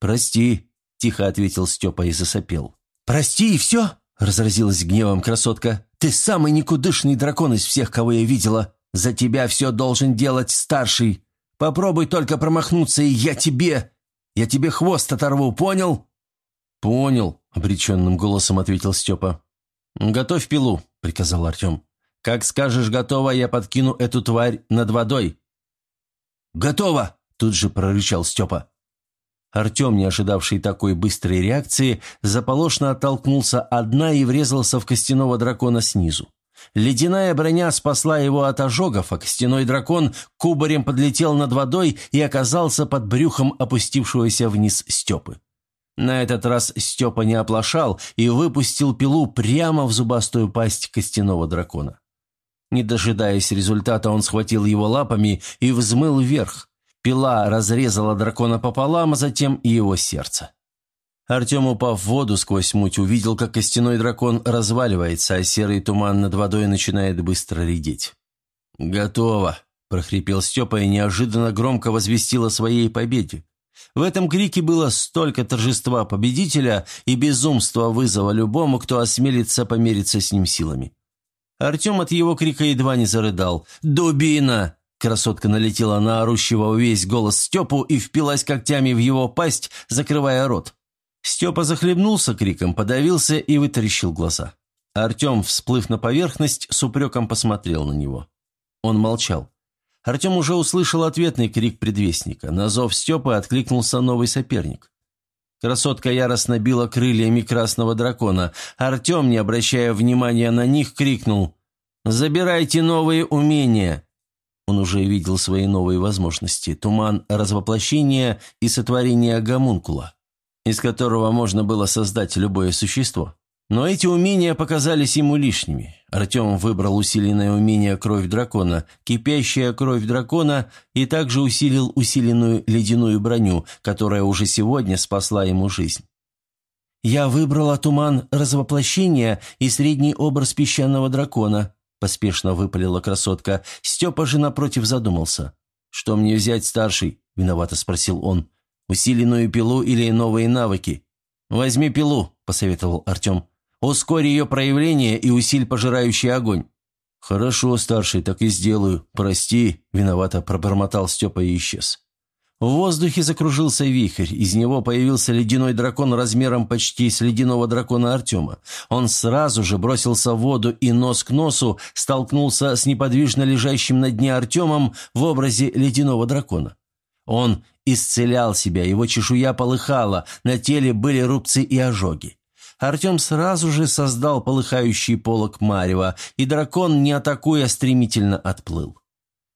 «Прости», — тихо ответил Степа и засопел. «Прости, и все?» — разразилась гневом красотка. «Ты самый никудышный дракон из всех, кого я видела. За тебя все должен делать старший. Попробуй только промахнуться, и я тебе... Я тебе хвост оторву, понял?» «Понял», — обреченным голосом ответил Степа. «Готовь пилу», — приказал Артем. «Как скажешь готово, я подкину эту тварь над водой». «Готово!» — тут же прорычал Степа. Артем, не ожидавший такой быстрой реакции, заполошно оттолкнулся от и врезался в костяного дракона снизу. Ледяная броня спасла его от ожогов, а костяной дракон кубарем подлетел над водой и оказался под брюхом опустившегося вниз Степы. На этот раз Степа не оплошал и выпустил пилу прямо в зубастую пасть костяного дракона. Не дожидаясь результата, он схватил его лапами и взмыл вверх. Пила разрезала дракона пополам, а затем и его сердце. Артем, упав в воду сквозь муть, увидел, как костяной дракон разваливается, а серый туман над водой начинает быстро редеть. «Готово!» – прохрипел Степа и неожиданно громко возвестил о своей победе. В этом крике было столько торжества победителя и безумства вызова любому, кто осмелится помериться с ним силами. Артем от его крика едва не зарыдал. «Дубина!» Красотка налетела на орущего весь голос Степу и впилась когтями в его пасть, закрывая рот. Степа захлебнулся криком, подавился и вытаращил глаза. Артем, всплыв на поверхность, с упреком посмотрел на него. Он молчал. Артем уже услышал ответный крик предвестника. На зов Степы откликнулся новый соперник. Красотка яростно била крыльями красного дракона. Артем, не обращая внимания на них, крикнул «Забирайте новые умения!» Он уже видел свои новые возможности. Туман развоплощения и сотворения гомункула, из которого можно было создать любое существо. Но эти умения показались ему лишними. Артем выбрал усиленное умение «Кровь дракона», «Кипящая кровь дракона» и также усилил усиленную ледяную броню, которая уже сегодня спасла ему жизнь. «Я выбрала туман развоплощения и средний образ песчаного дракона», поспешно выпалила красотка. Степа же напротив задумался. «Что мне взять, старший?» – виновато спросил он. «Усиленную пилу или новые навыки?» «Возьми пилу», – посоветовал Артем. Ускорь ее проявление и усиль пожирающий огонь». «Хорошо, старший, так и сделаю. Прости», – виновато пробормотал Степа и исчез. В воздухе закружился вихрь, из него появился ледяной дракон размером почти с ледяного дракона Артема. Он сразу же бросился в воду и нос к носу столкнулся с неподвижно лежащим на дне Артемом в образе ледяного дракона. Он исцелял себя, его чешуя полыхала, на теле были рубцы и ожоги. Артем сразу же создал полыхающий полог Марева, и дракон, не атакуя, стремительно отплыл.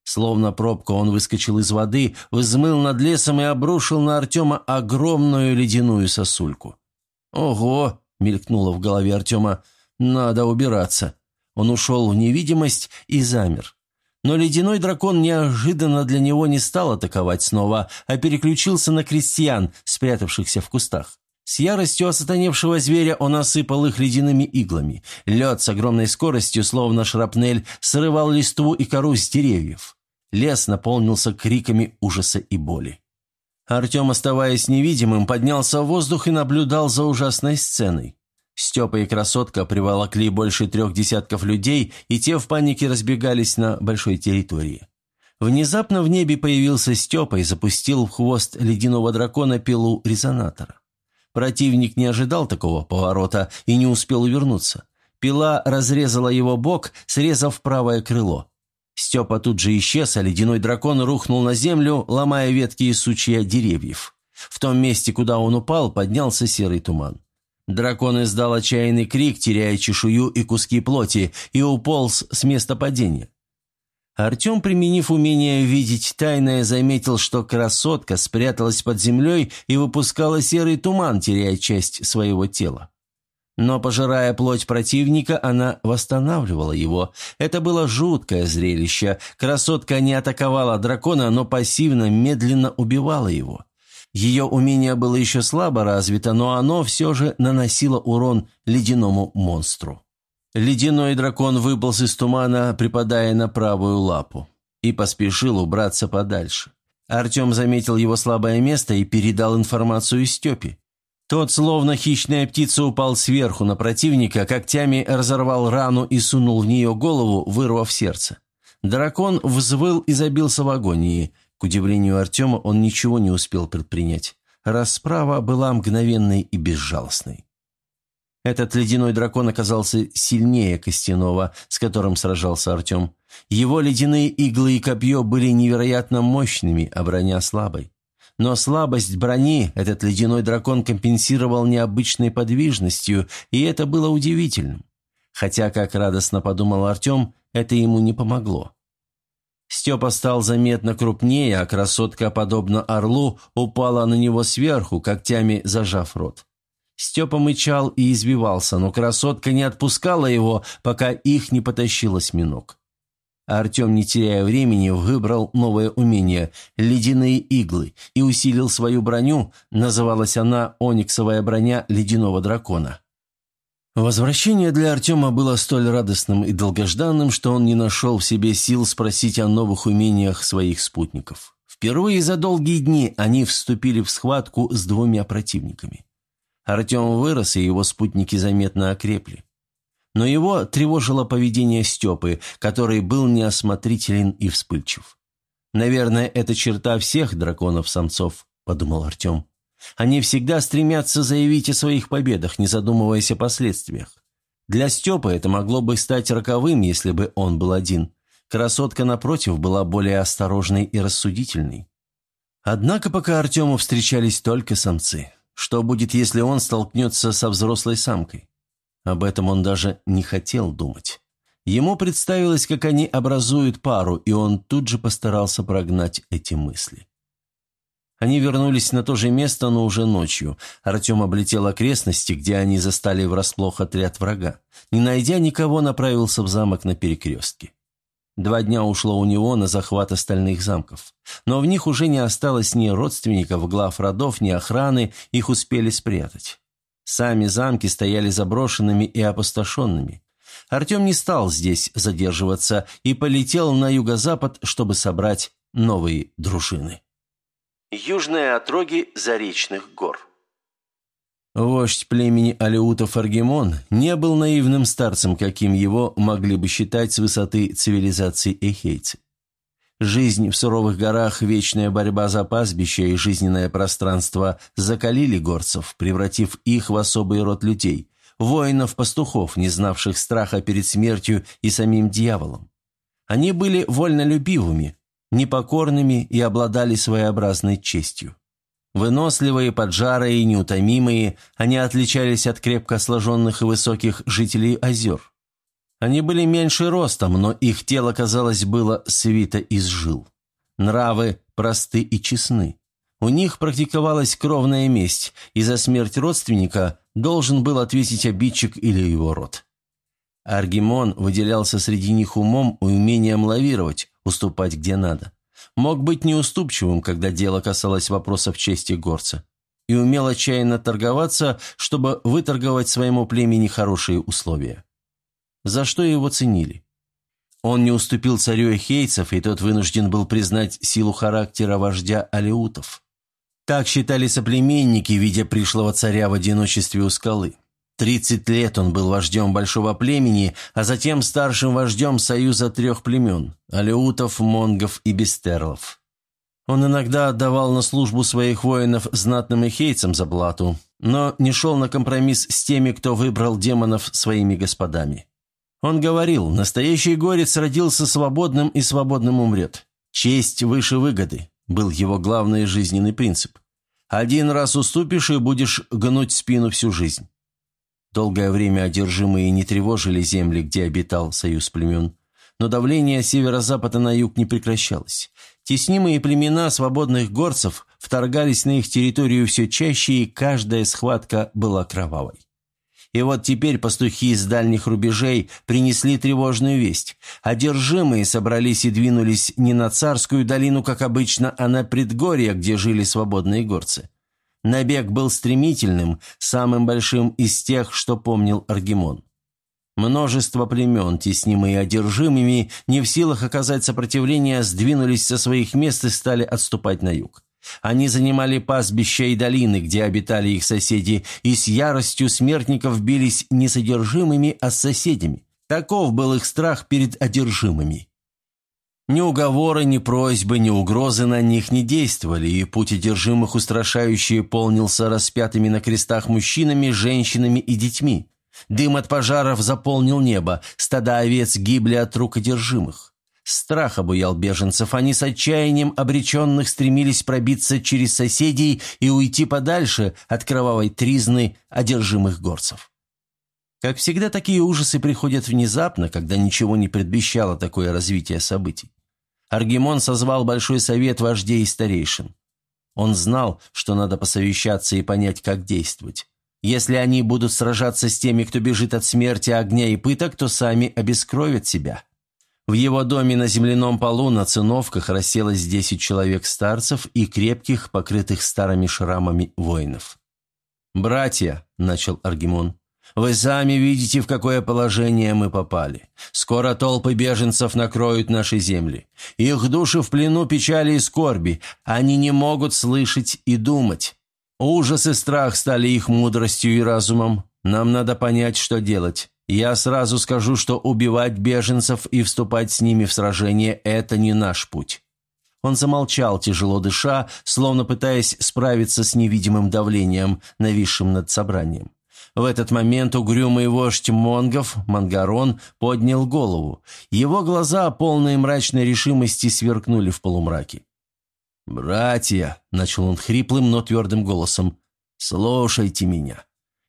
Словно пробка он выскочил из воды, взмыл над лесом и обрушил на Артема огромную ледяную сосульку. «Ого!» — мелькнуло в голове Артема. «Надо убираться». Он ушел в невидимость и замер. Но ледяной дракон неожиданно для него не стал атаковать снова, а переключился на крестьян, спрятавшихся в кустах. С яростью осатаневшего зверя он осыпал их ледяными иглами. Лед с огромной скоростью, словно шрапнель, срывал листву и кору с деревьев. Лес наполнился криками ужаса и боли. Артем, оставаясь невидимым, поднялся в воздух и наблюдал за ужасной сценой. Степа и красотка приволокли больше трех десятков людей, и те в панике разбегались на большой территории. Внезапно в небе появился Степа и запустил в хвост ледяного дракона пилу резонатора. Противник не ожидал такого поворота и не успел увернуться. Пила разрезала его бок, срезав правое крыло. Степа тут же исчез, а ледяной дракон рухнул на землю, ломая ветки и сучья деревьев. В том месте, куда он упал, поднялся серый туман. Дракон издал отчаянный крик, теряя чешую и куски плоти, и уполз с места падения. Артем, применив умение видеть тайное, заметил, что красотка спряталась под землей и выпускала серый туман, теряя часть своего тела. Но, пожирая плоть противника, она восстанавливала его. Это было жуткое зрелище. Красотка не атаковала дракона, но пассивно, медленно убивала его. Ее умение было еще слабо развито, но оно все же наносило урон ледяному монстру. Ледяной дракон выполз из тумана, припадая на правую лапу, и поспешил убраться подальше. Артем заметил его слабое место и передал информацию Степе. Тот, словно хищная птица, упал сверху на противника, когтями разорвал рану и сунул в нее голову, вырвав сердце. Дракон взвыл и забился в агонии. К удивлению Артема он ничего не успел предпринять. Расправа была мгновенной и безжалостной. Этот ледяной дракон оказался сильнее костяного, с которым сражался Артем. Его ледяные иглы и копье были невероятно мощными, а броня слабой. Но слабость брони этот ледяной дракон компенсировал необычной подвижностью, и это было удивительным. Хотя, как радостно подумал Артем, это ему не помогло. Степа стал заметно крупнее, а красотка, подобно орлу, упала на него сверху, когтями зажав рот. Степа мычал и избивался, но красотка не отпускала его, пока их не потащил осьминог. Артем, не теряя времени, выбрал новое умение – ледяные иглы, и усилил свою броню, называлась она «Ониксовая броня ледяного дракона». Возвращение для Артема было столь радостным и долгожданным, что он не нашел в себе сил спросить о новых умениях своих спутников. Впервые за долгие дни они вступили в схватку с двумя противниками. Артем вырос, и его спутники заметно окрепли. Но его тревожило поведение Степы, который был неосмотрителен и вспыльчив. «Наверное, это черта всех драконов-самцов», – подумал Артем. «Они всегда стремятся заявить о своих победах, не задумываясь о последствиях. Для Степы это могло бы стать роковым, если бы он был один. Красотка, напротив, была более осторожной и рассудительной. Однако пока Артему встречались только самцы. Что будет, если он столкнется со взрослой самкой? Об этом он даже не хотел думать. Ему представилось, как они образуют пару, и он тут же постарался прогнать эти мысли. Они вернулись на то же место, но уже ночью. Артем облетел окрестности, где они застали врасплох отряд врага. Не найдя никого, направился в замок на перекрестке. Два дня ушло у него на захват остальных замков. Но в них уже не осталось ни родственников, глав родов, ни охраны, их успели спрятать. Сами замки стояли заброшенными и опустошенными. Артем не стал здесь задерживаться и полетел на юго-запад, чтобы собрать новые дружины. Южные отроги Заречных гор Вождь племени Алеутов Аргемон не был наивным старцем, каким его могли бы считать с высоты цивилизации эхейцы. Жизнь в суровых горах, вечная борьба за пастбище и жизненное пространство закалили горцев, превратив их в особый род людей, воинов-пастухов, не знавших страха перед смертью и самим дьяволом. Они были вольнолюбивыми, непокорными и обладали своеобразной честью. Выносливые, поджарые неутомимые, они отличались от крепко сложенных и высоких жителей озер. Они были меньше ростом, но их тело, казалось, было свито из жил. Нравы просты и честны. У них практиковалась кровная месть, и за смерть родственника должен был ответить обидчик или его род. Аргимон выделялся среди них умом и умением лавировать, уступать где надо. Мог быть неуступчивым, когда дело касалось вопросов чести горца. И умел отчаянно торговаться, чтобы выторговать своему племени хорошие условия за что его ценили. Он не уступил царю эхейцев, и тот вынужден был признать силу характера вождя алеутов. Так считали соплеменники, видя пришлого царя в одиночестве у скалы. Тридцать лет он был вождем большого племени, а затем старшим вождем союза трех племен – алеутов, монгов и бестерлов. Он иногда отдавал на службу своих воинов знатным эхейцам за плату, но не шел на компромисс с теми, кто выбрал демонов своими господами. Он говорил, настоящий горец родился свободным и свободным умрет. Честь выше выгоды был его главный жизненный принцип. Один раз уступишь и будешь гнуть спину всю жизнь. Долгое время одержимые не тревожили земли, где обитал союз племен. Но давление северо-запада на юг не прекращалось. Теснимые племена свободных горцев вторгались на их территорию все чаще, и каждая схватка была кровавой. И вот теперь пастухи из дальних рубежей принесли тревожную весть. Одержимые собрались и двинулись не на царскую долину, как обычно, а на предгорье, где жили свободные горцы. Набег был стремительным, самым большим из тех, что помнил Аргимон. Множество племен, теснимые одержимыми, не в силах оказать сопротивление, сдвинулись со своих мест и стали отступать на юг. Они занимали пастбища и долины, где обитали их соседи, и с яростью смертников бились не с одержимыми, а с соседями. Таков был их страх перед одержимыми. Ни уговоры, ни просьбы, ни угрозы на них не действовали, и путь одержимых устрашающе полнился распятыми на крестах мужчинами, женщинами и детьми. Дым от пожаров заполнил небо, стада овец гибли от рук одержимых. Страх обуял беженцев, они с отчаянием обреченных стремились пробиться через соседей и уйти подальше от кровавой тризны одержимых горцев. Как всегда, такие ужасы приходят внезапно, когда ничего не предвещало такое развитие событий. Аргимон созвал большой совет вождей и старейшин. Он знал, что надо посовещаться и понять, как действовать. Если они будут сражаться с теми, кто бежит от смерти, огня и пыток, то сами обескровят себя. В его доме на земляном полу на циновках расселось десять человек старцев и крепких, покрытых старыми шрамами воинов. «Братья», — начал Аргимон, — «вы сами видите, в какое положение мы попали. Скоро толпы беженцев накроют наши земли. Их души в плену печали и скорби, они не могут слышать и думать. Ужас и страх стали их мудростью и разумом. Нам надо понять, что делать. Я сразу скажу, что убивать беженцев и вступать с ними в сражение – это не наш путь». Он замолчал, тяжело дыша, словно пытаясь справиться с невидимым давлением, нависшим над собранием. В этот момент угрюмый вождь Монгов, Мангарон, поднял голову. Его глаза, полные мрачной решимости, сверкнули в полумраке. «Братья», — начал он хриплым, но твердым голосом, — «слушайте меня.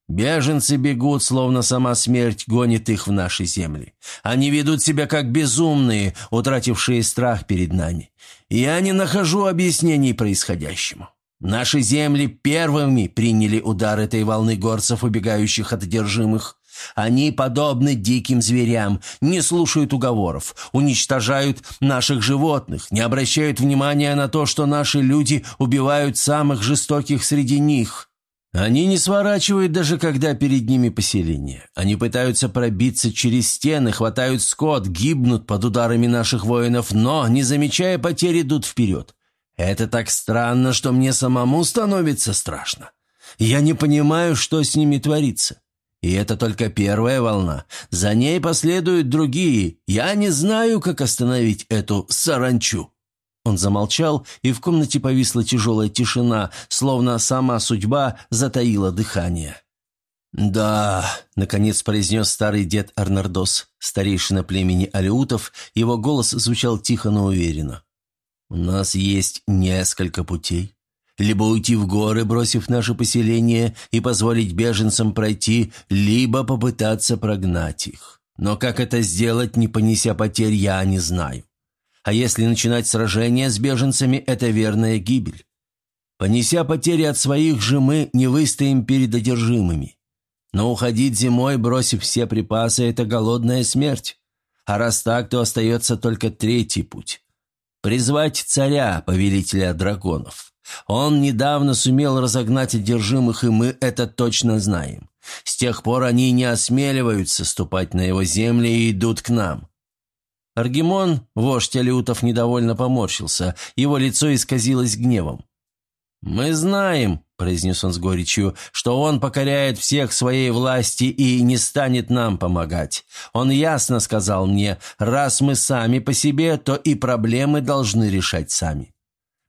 Беженцы бегут, словно сама смерть гонит их в наши земли. Они ведут себя как безумные, утратившие страх перед нами. Я не нахожу объяснений происходящему. Наши земли первыми приняли удар этой волны горцев, убегающих от одержимых. Они подобны диким зверям, не слушают уговоров, уничтожают наших животных, не обращают внимания на то, что наши люди убивают самых жестоких среди них. Они не сворачивают, даже когда перед ними поселение. Они пытаются пробиться через стены, хватают скот, гибнут под ударами наших воинов, но, не замечая потерь, идут вперед. Это так странно, что мне самому становится страшно. Я не понимаю, что с ними творится. И это только первая волна. За ней последуют другие. Я не знаю, как остановить эту саранчу. Он замолчал, и в комнате повисла тяжелая тишина, словно сама судьба затаила дыхание. «Да», — наконец произнес старый дед Арнардос, старейшина племени Алиутов, его голос звучал тихо, но уверенно. «У нас есть несколько путей. Либо уйти в горы, бросив наше поселение, и позволить беженцам пройти, либо попытаться прогнать их. Но как это сделать, не понеся потерь, я не знаю. А если начинать сражение с беженцами, это верная гибель. Понеся потери от своих же, мы не выстоим перед одержимыми. Но уходить зимой, бросив все припасы, это голодная смерть. А раз так, то остается только третий путь. Призвать царя, повелителя драконов. Он недавно сумел разогнать одержимых, и мы это точно знаем. С тех пор они не осмеливаются ступать на его земли и идут к нам. Аргимон, вождь Алиутов, недовольно поморщился, его лицо исказилось гневом. «Мы знаем», — произнес он с горечью, — «что он покоряет всех своей власти и не станет нам помогать. Он ясно сказал мне, раз мы сами по себе, то и проблемы должны решать сами.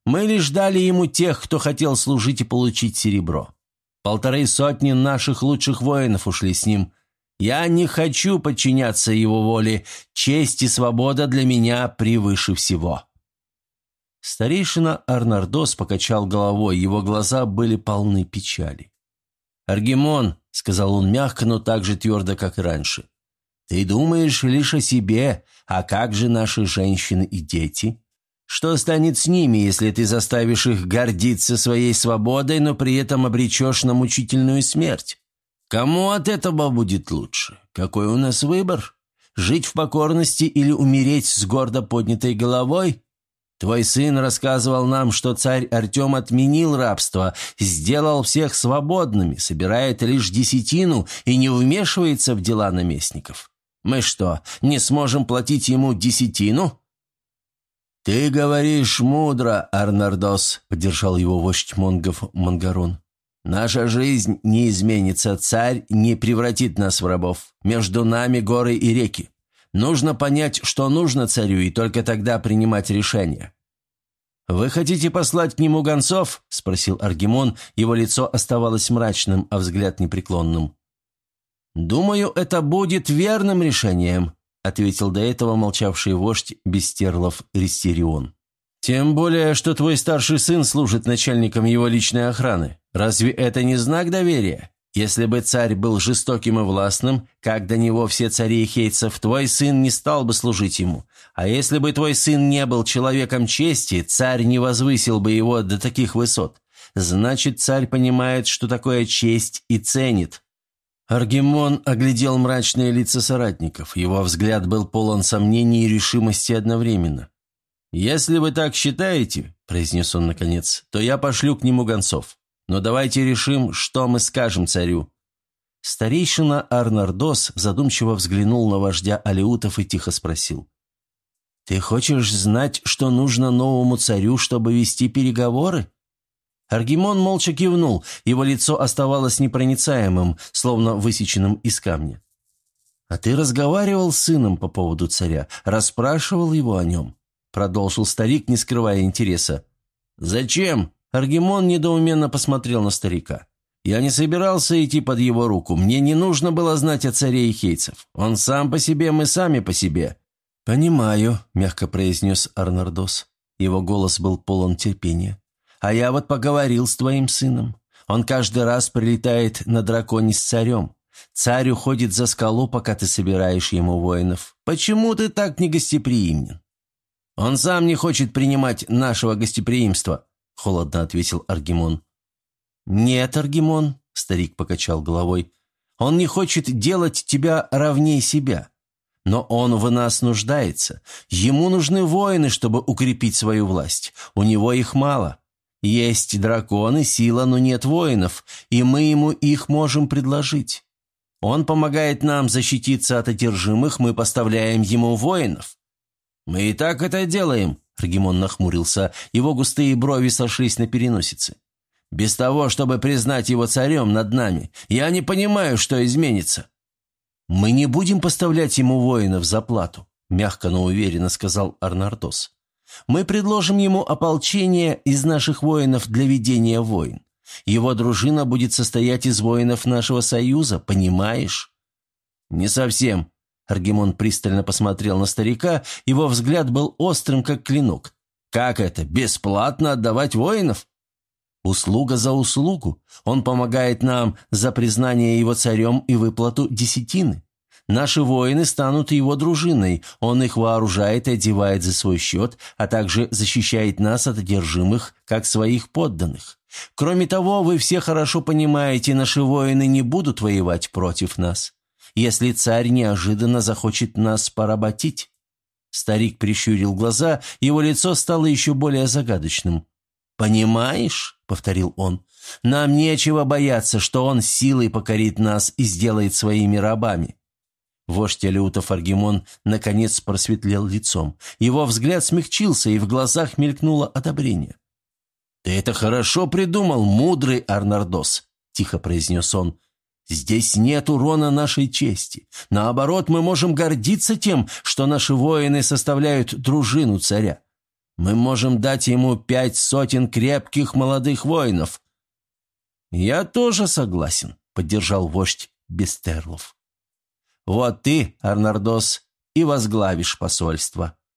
Мы лишь дали ему тех, кто хотел служить и получить серебро. Полторы сотни наших лучших воинов ушли с ним, я не хочу подчиняться его воле. Честь и свобода для меня превыше всего». Старейшина Арнардос покачал головой, его глаза были полны печали. «Аргимон», — сказал он мягко, но так же твердо, как и раньше, — «ты думаешь лишь о себе, а как же наши женщины и дети? Что станет с ними, если ты заставишь их гордиться своей свободой, но при этом обречешь на мучительную смерть? Кому от этого будет лучше? Какой у нас выбор? Жить в покорности или умереть с гордо поднятой головой? Твой сын рассказывал нам, что царь Артем отменил рабство, сделал всех свободными, собирает лишь десятину и не вмешивается в дела наместников. Мы что, не сможем платить ему десятину?» «Ты говоришь мудро, Арнардос», — поддержал его вождь Монгов Мангарон. Наша жизнь не изменится, царь не превратит нас в рабов. Между нами горы и реки. Нужно понять, что нужно царю, и только тогда принимать решение». «Вы хотите послать к нему гонцов?» – спросил Аргимон. Его лицо оставалось мрачным, а взгляд непреклонным. «Думаю, это будет верным решением», – ответил до этого молчавший вождь Бестерлов Ристерион. «Тем более, что твой старший сын служит начальником его личной охраны. Разве это не знак доверия? Если бы царь был жестоким и властным, как до него все цари хейцев, твой сын не стал бы служить ему. А если бы твой сын не был человеком чести, царь не возвысил бы его до таких высот. Значит, царь понимает, что такое честь и ценит. Аргемон оглядел мрачные лица соратников. Его взгляд был полон сомнений и решимости одновременно. «Если вы так считаете, — произнес он наконец, — то я пошлю к нему гонцов. Но давайте решим, что мы скажем царю». Старейшина Арнардос задумчиво взглянул на вождя Алиутов и тихо спросил. «Ты хочешь знать, что нужно новому царю, чтобы вести переговоры?» Аргимон молча кивнул, его лицо оставалось непроницаемым, словно высеченным из камня. «А ты разговаривал с сыном по поводу царя, расспрашивал его о нем?» Продолжил старик, не скрывая интереса. «Зачем?» Аргимон недоуменно посмотрел на старика. «Я не собирался идти под его руку. Мне не нужно было знать о царе Ихейцев. Он сам по себе, мы сами по себе». «Понимаю», — мягко произнес Арнардос. Его голос был полон терпения. А я вот поговорил с твоим сыном. Он каждый раз прилетает на драконе с царем. Царь уходит за скалу, пока ты собираешь ему воинов. Почему ты так негостеприимен?» «Он сам не хочет принимать нашего гостеприимства», — холодно ответил Аргимон. «Нет, Аргимон», — старик покачал головой, — «он не хочет делать тебя равней себя. Но он в нас нуждается. Ему нужны воины, чтобы укрепить свою власть. У него их мало. Есть драконы, сила, но нет воинов, и мы ему их можем предложить. Он помогает нам защититься от одержимых, мы поставляем ему воинов». «Мы и так это делаем», — Аргимон нахмурился, его густые брови сошлись на переносице. «Без того, чтобы признать его царем над нами, я не понимаю, что изменится». «Мы не будем поставлять ему воинов за плату», — мягко, но уверенно сказал Арнардос. Мы предложим ему ополчение из наших воинов для ведения войн. Его дружина будет состоять из воинов нашего союза, понимаешь?» «Не совсем». Аргимон пристально посмотрел на старика, его взгляд был острым, как клинок. «Как это, бесплатно отдавать воинов?» «Услуга за услугу. Он помогает нам за признание его царем и выплату десятины. Наши воины станут его дружиной, он их вооружает и одевает за свой счет, а также защищает нас от одержимых, как своих подданных. Кроме того, вы все хорошо понимаете, наши воины не будут воевать против нас, если царь неожиданно захочет нас поработить». Старик прищурил глаза, его лицо стало еще более загадочным. «Понимаешь?» — повторил он. «Нам нечего бояться, что он силой покорит нас и сделает своими рабами. Вождь Алеутов Аргимон наконец просветлел лицом. Его взгляд смягчился, и в глазах мелькнуло одобрение. «Ты это хорошо придумал, мудрый Арнардос», — тихо произнес он. «Здесь нет урона нашей чести. Наоборот, мы можем гордиться тем, что наши воины составляют дружину царя. Мы можем дать ему пять сотен крепких молодых воинов». «Я тоже согласен», — поддержал вождь Бестерлов. Вот ты, Арнардос, и возглавишь посольство.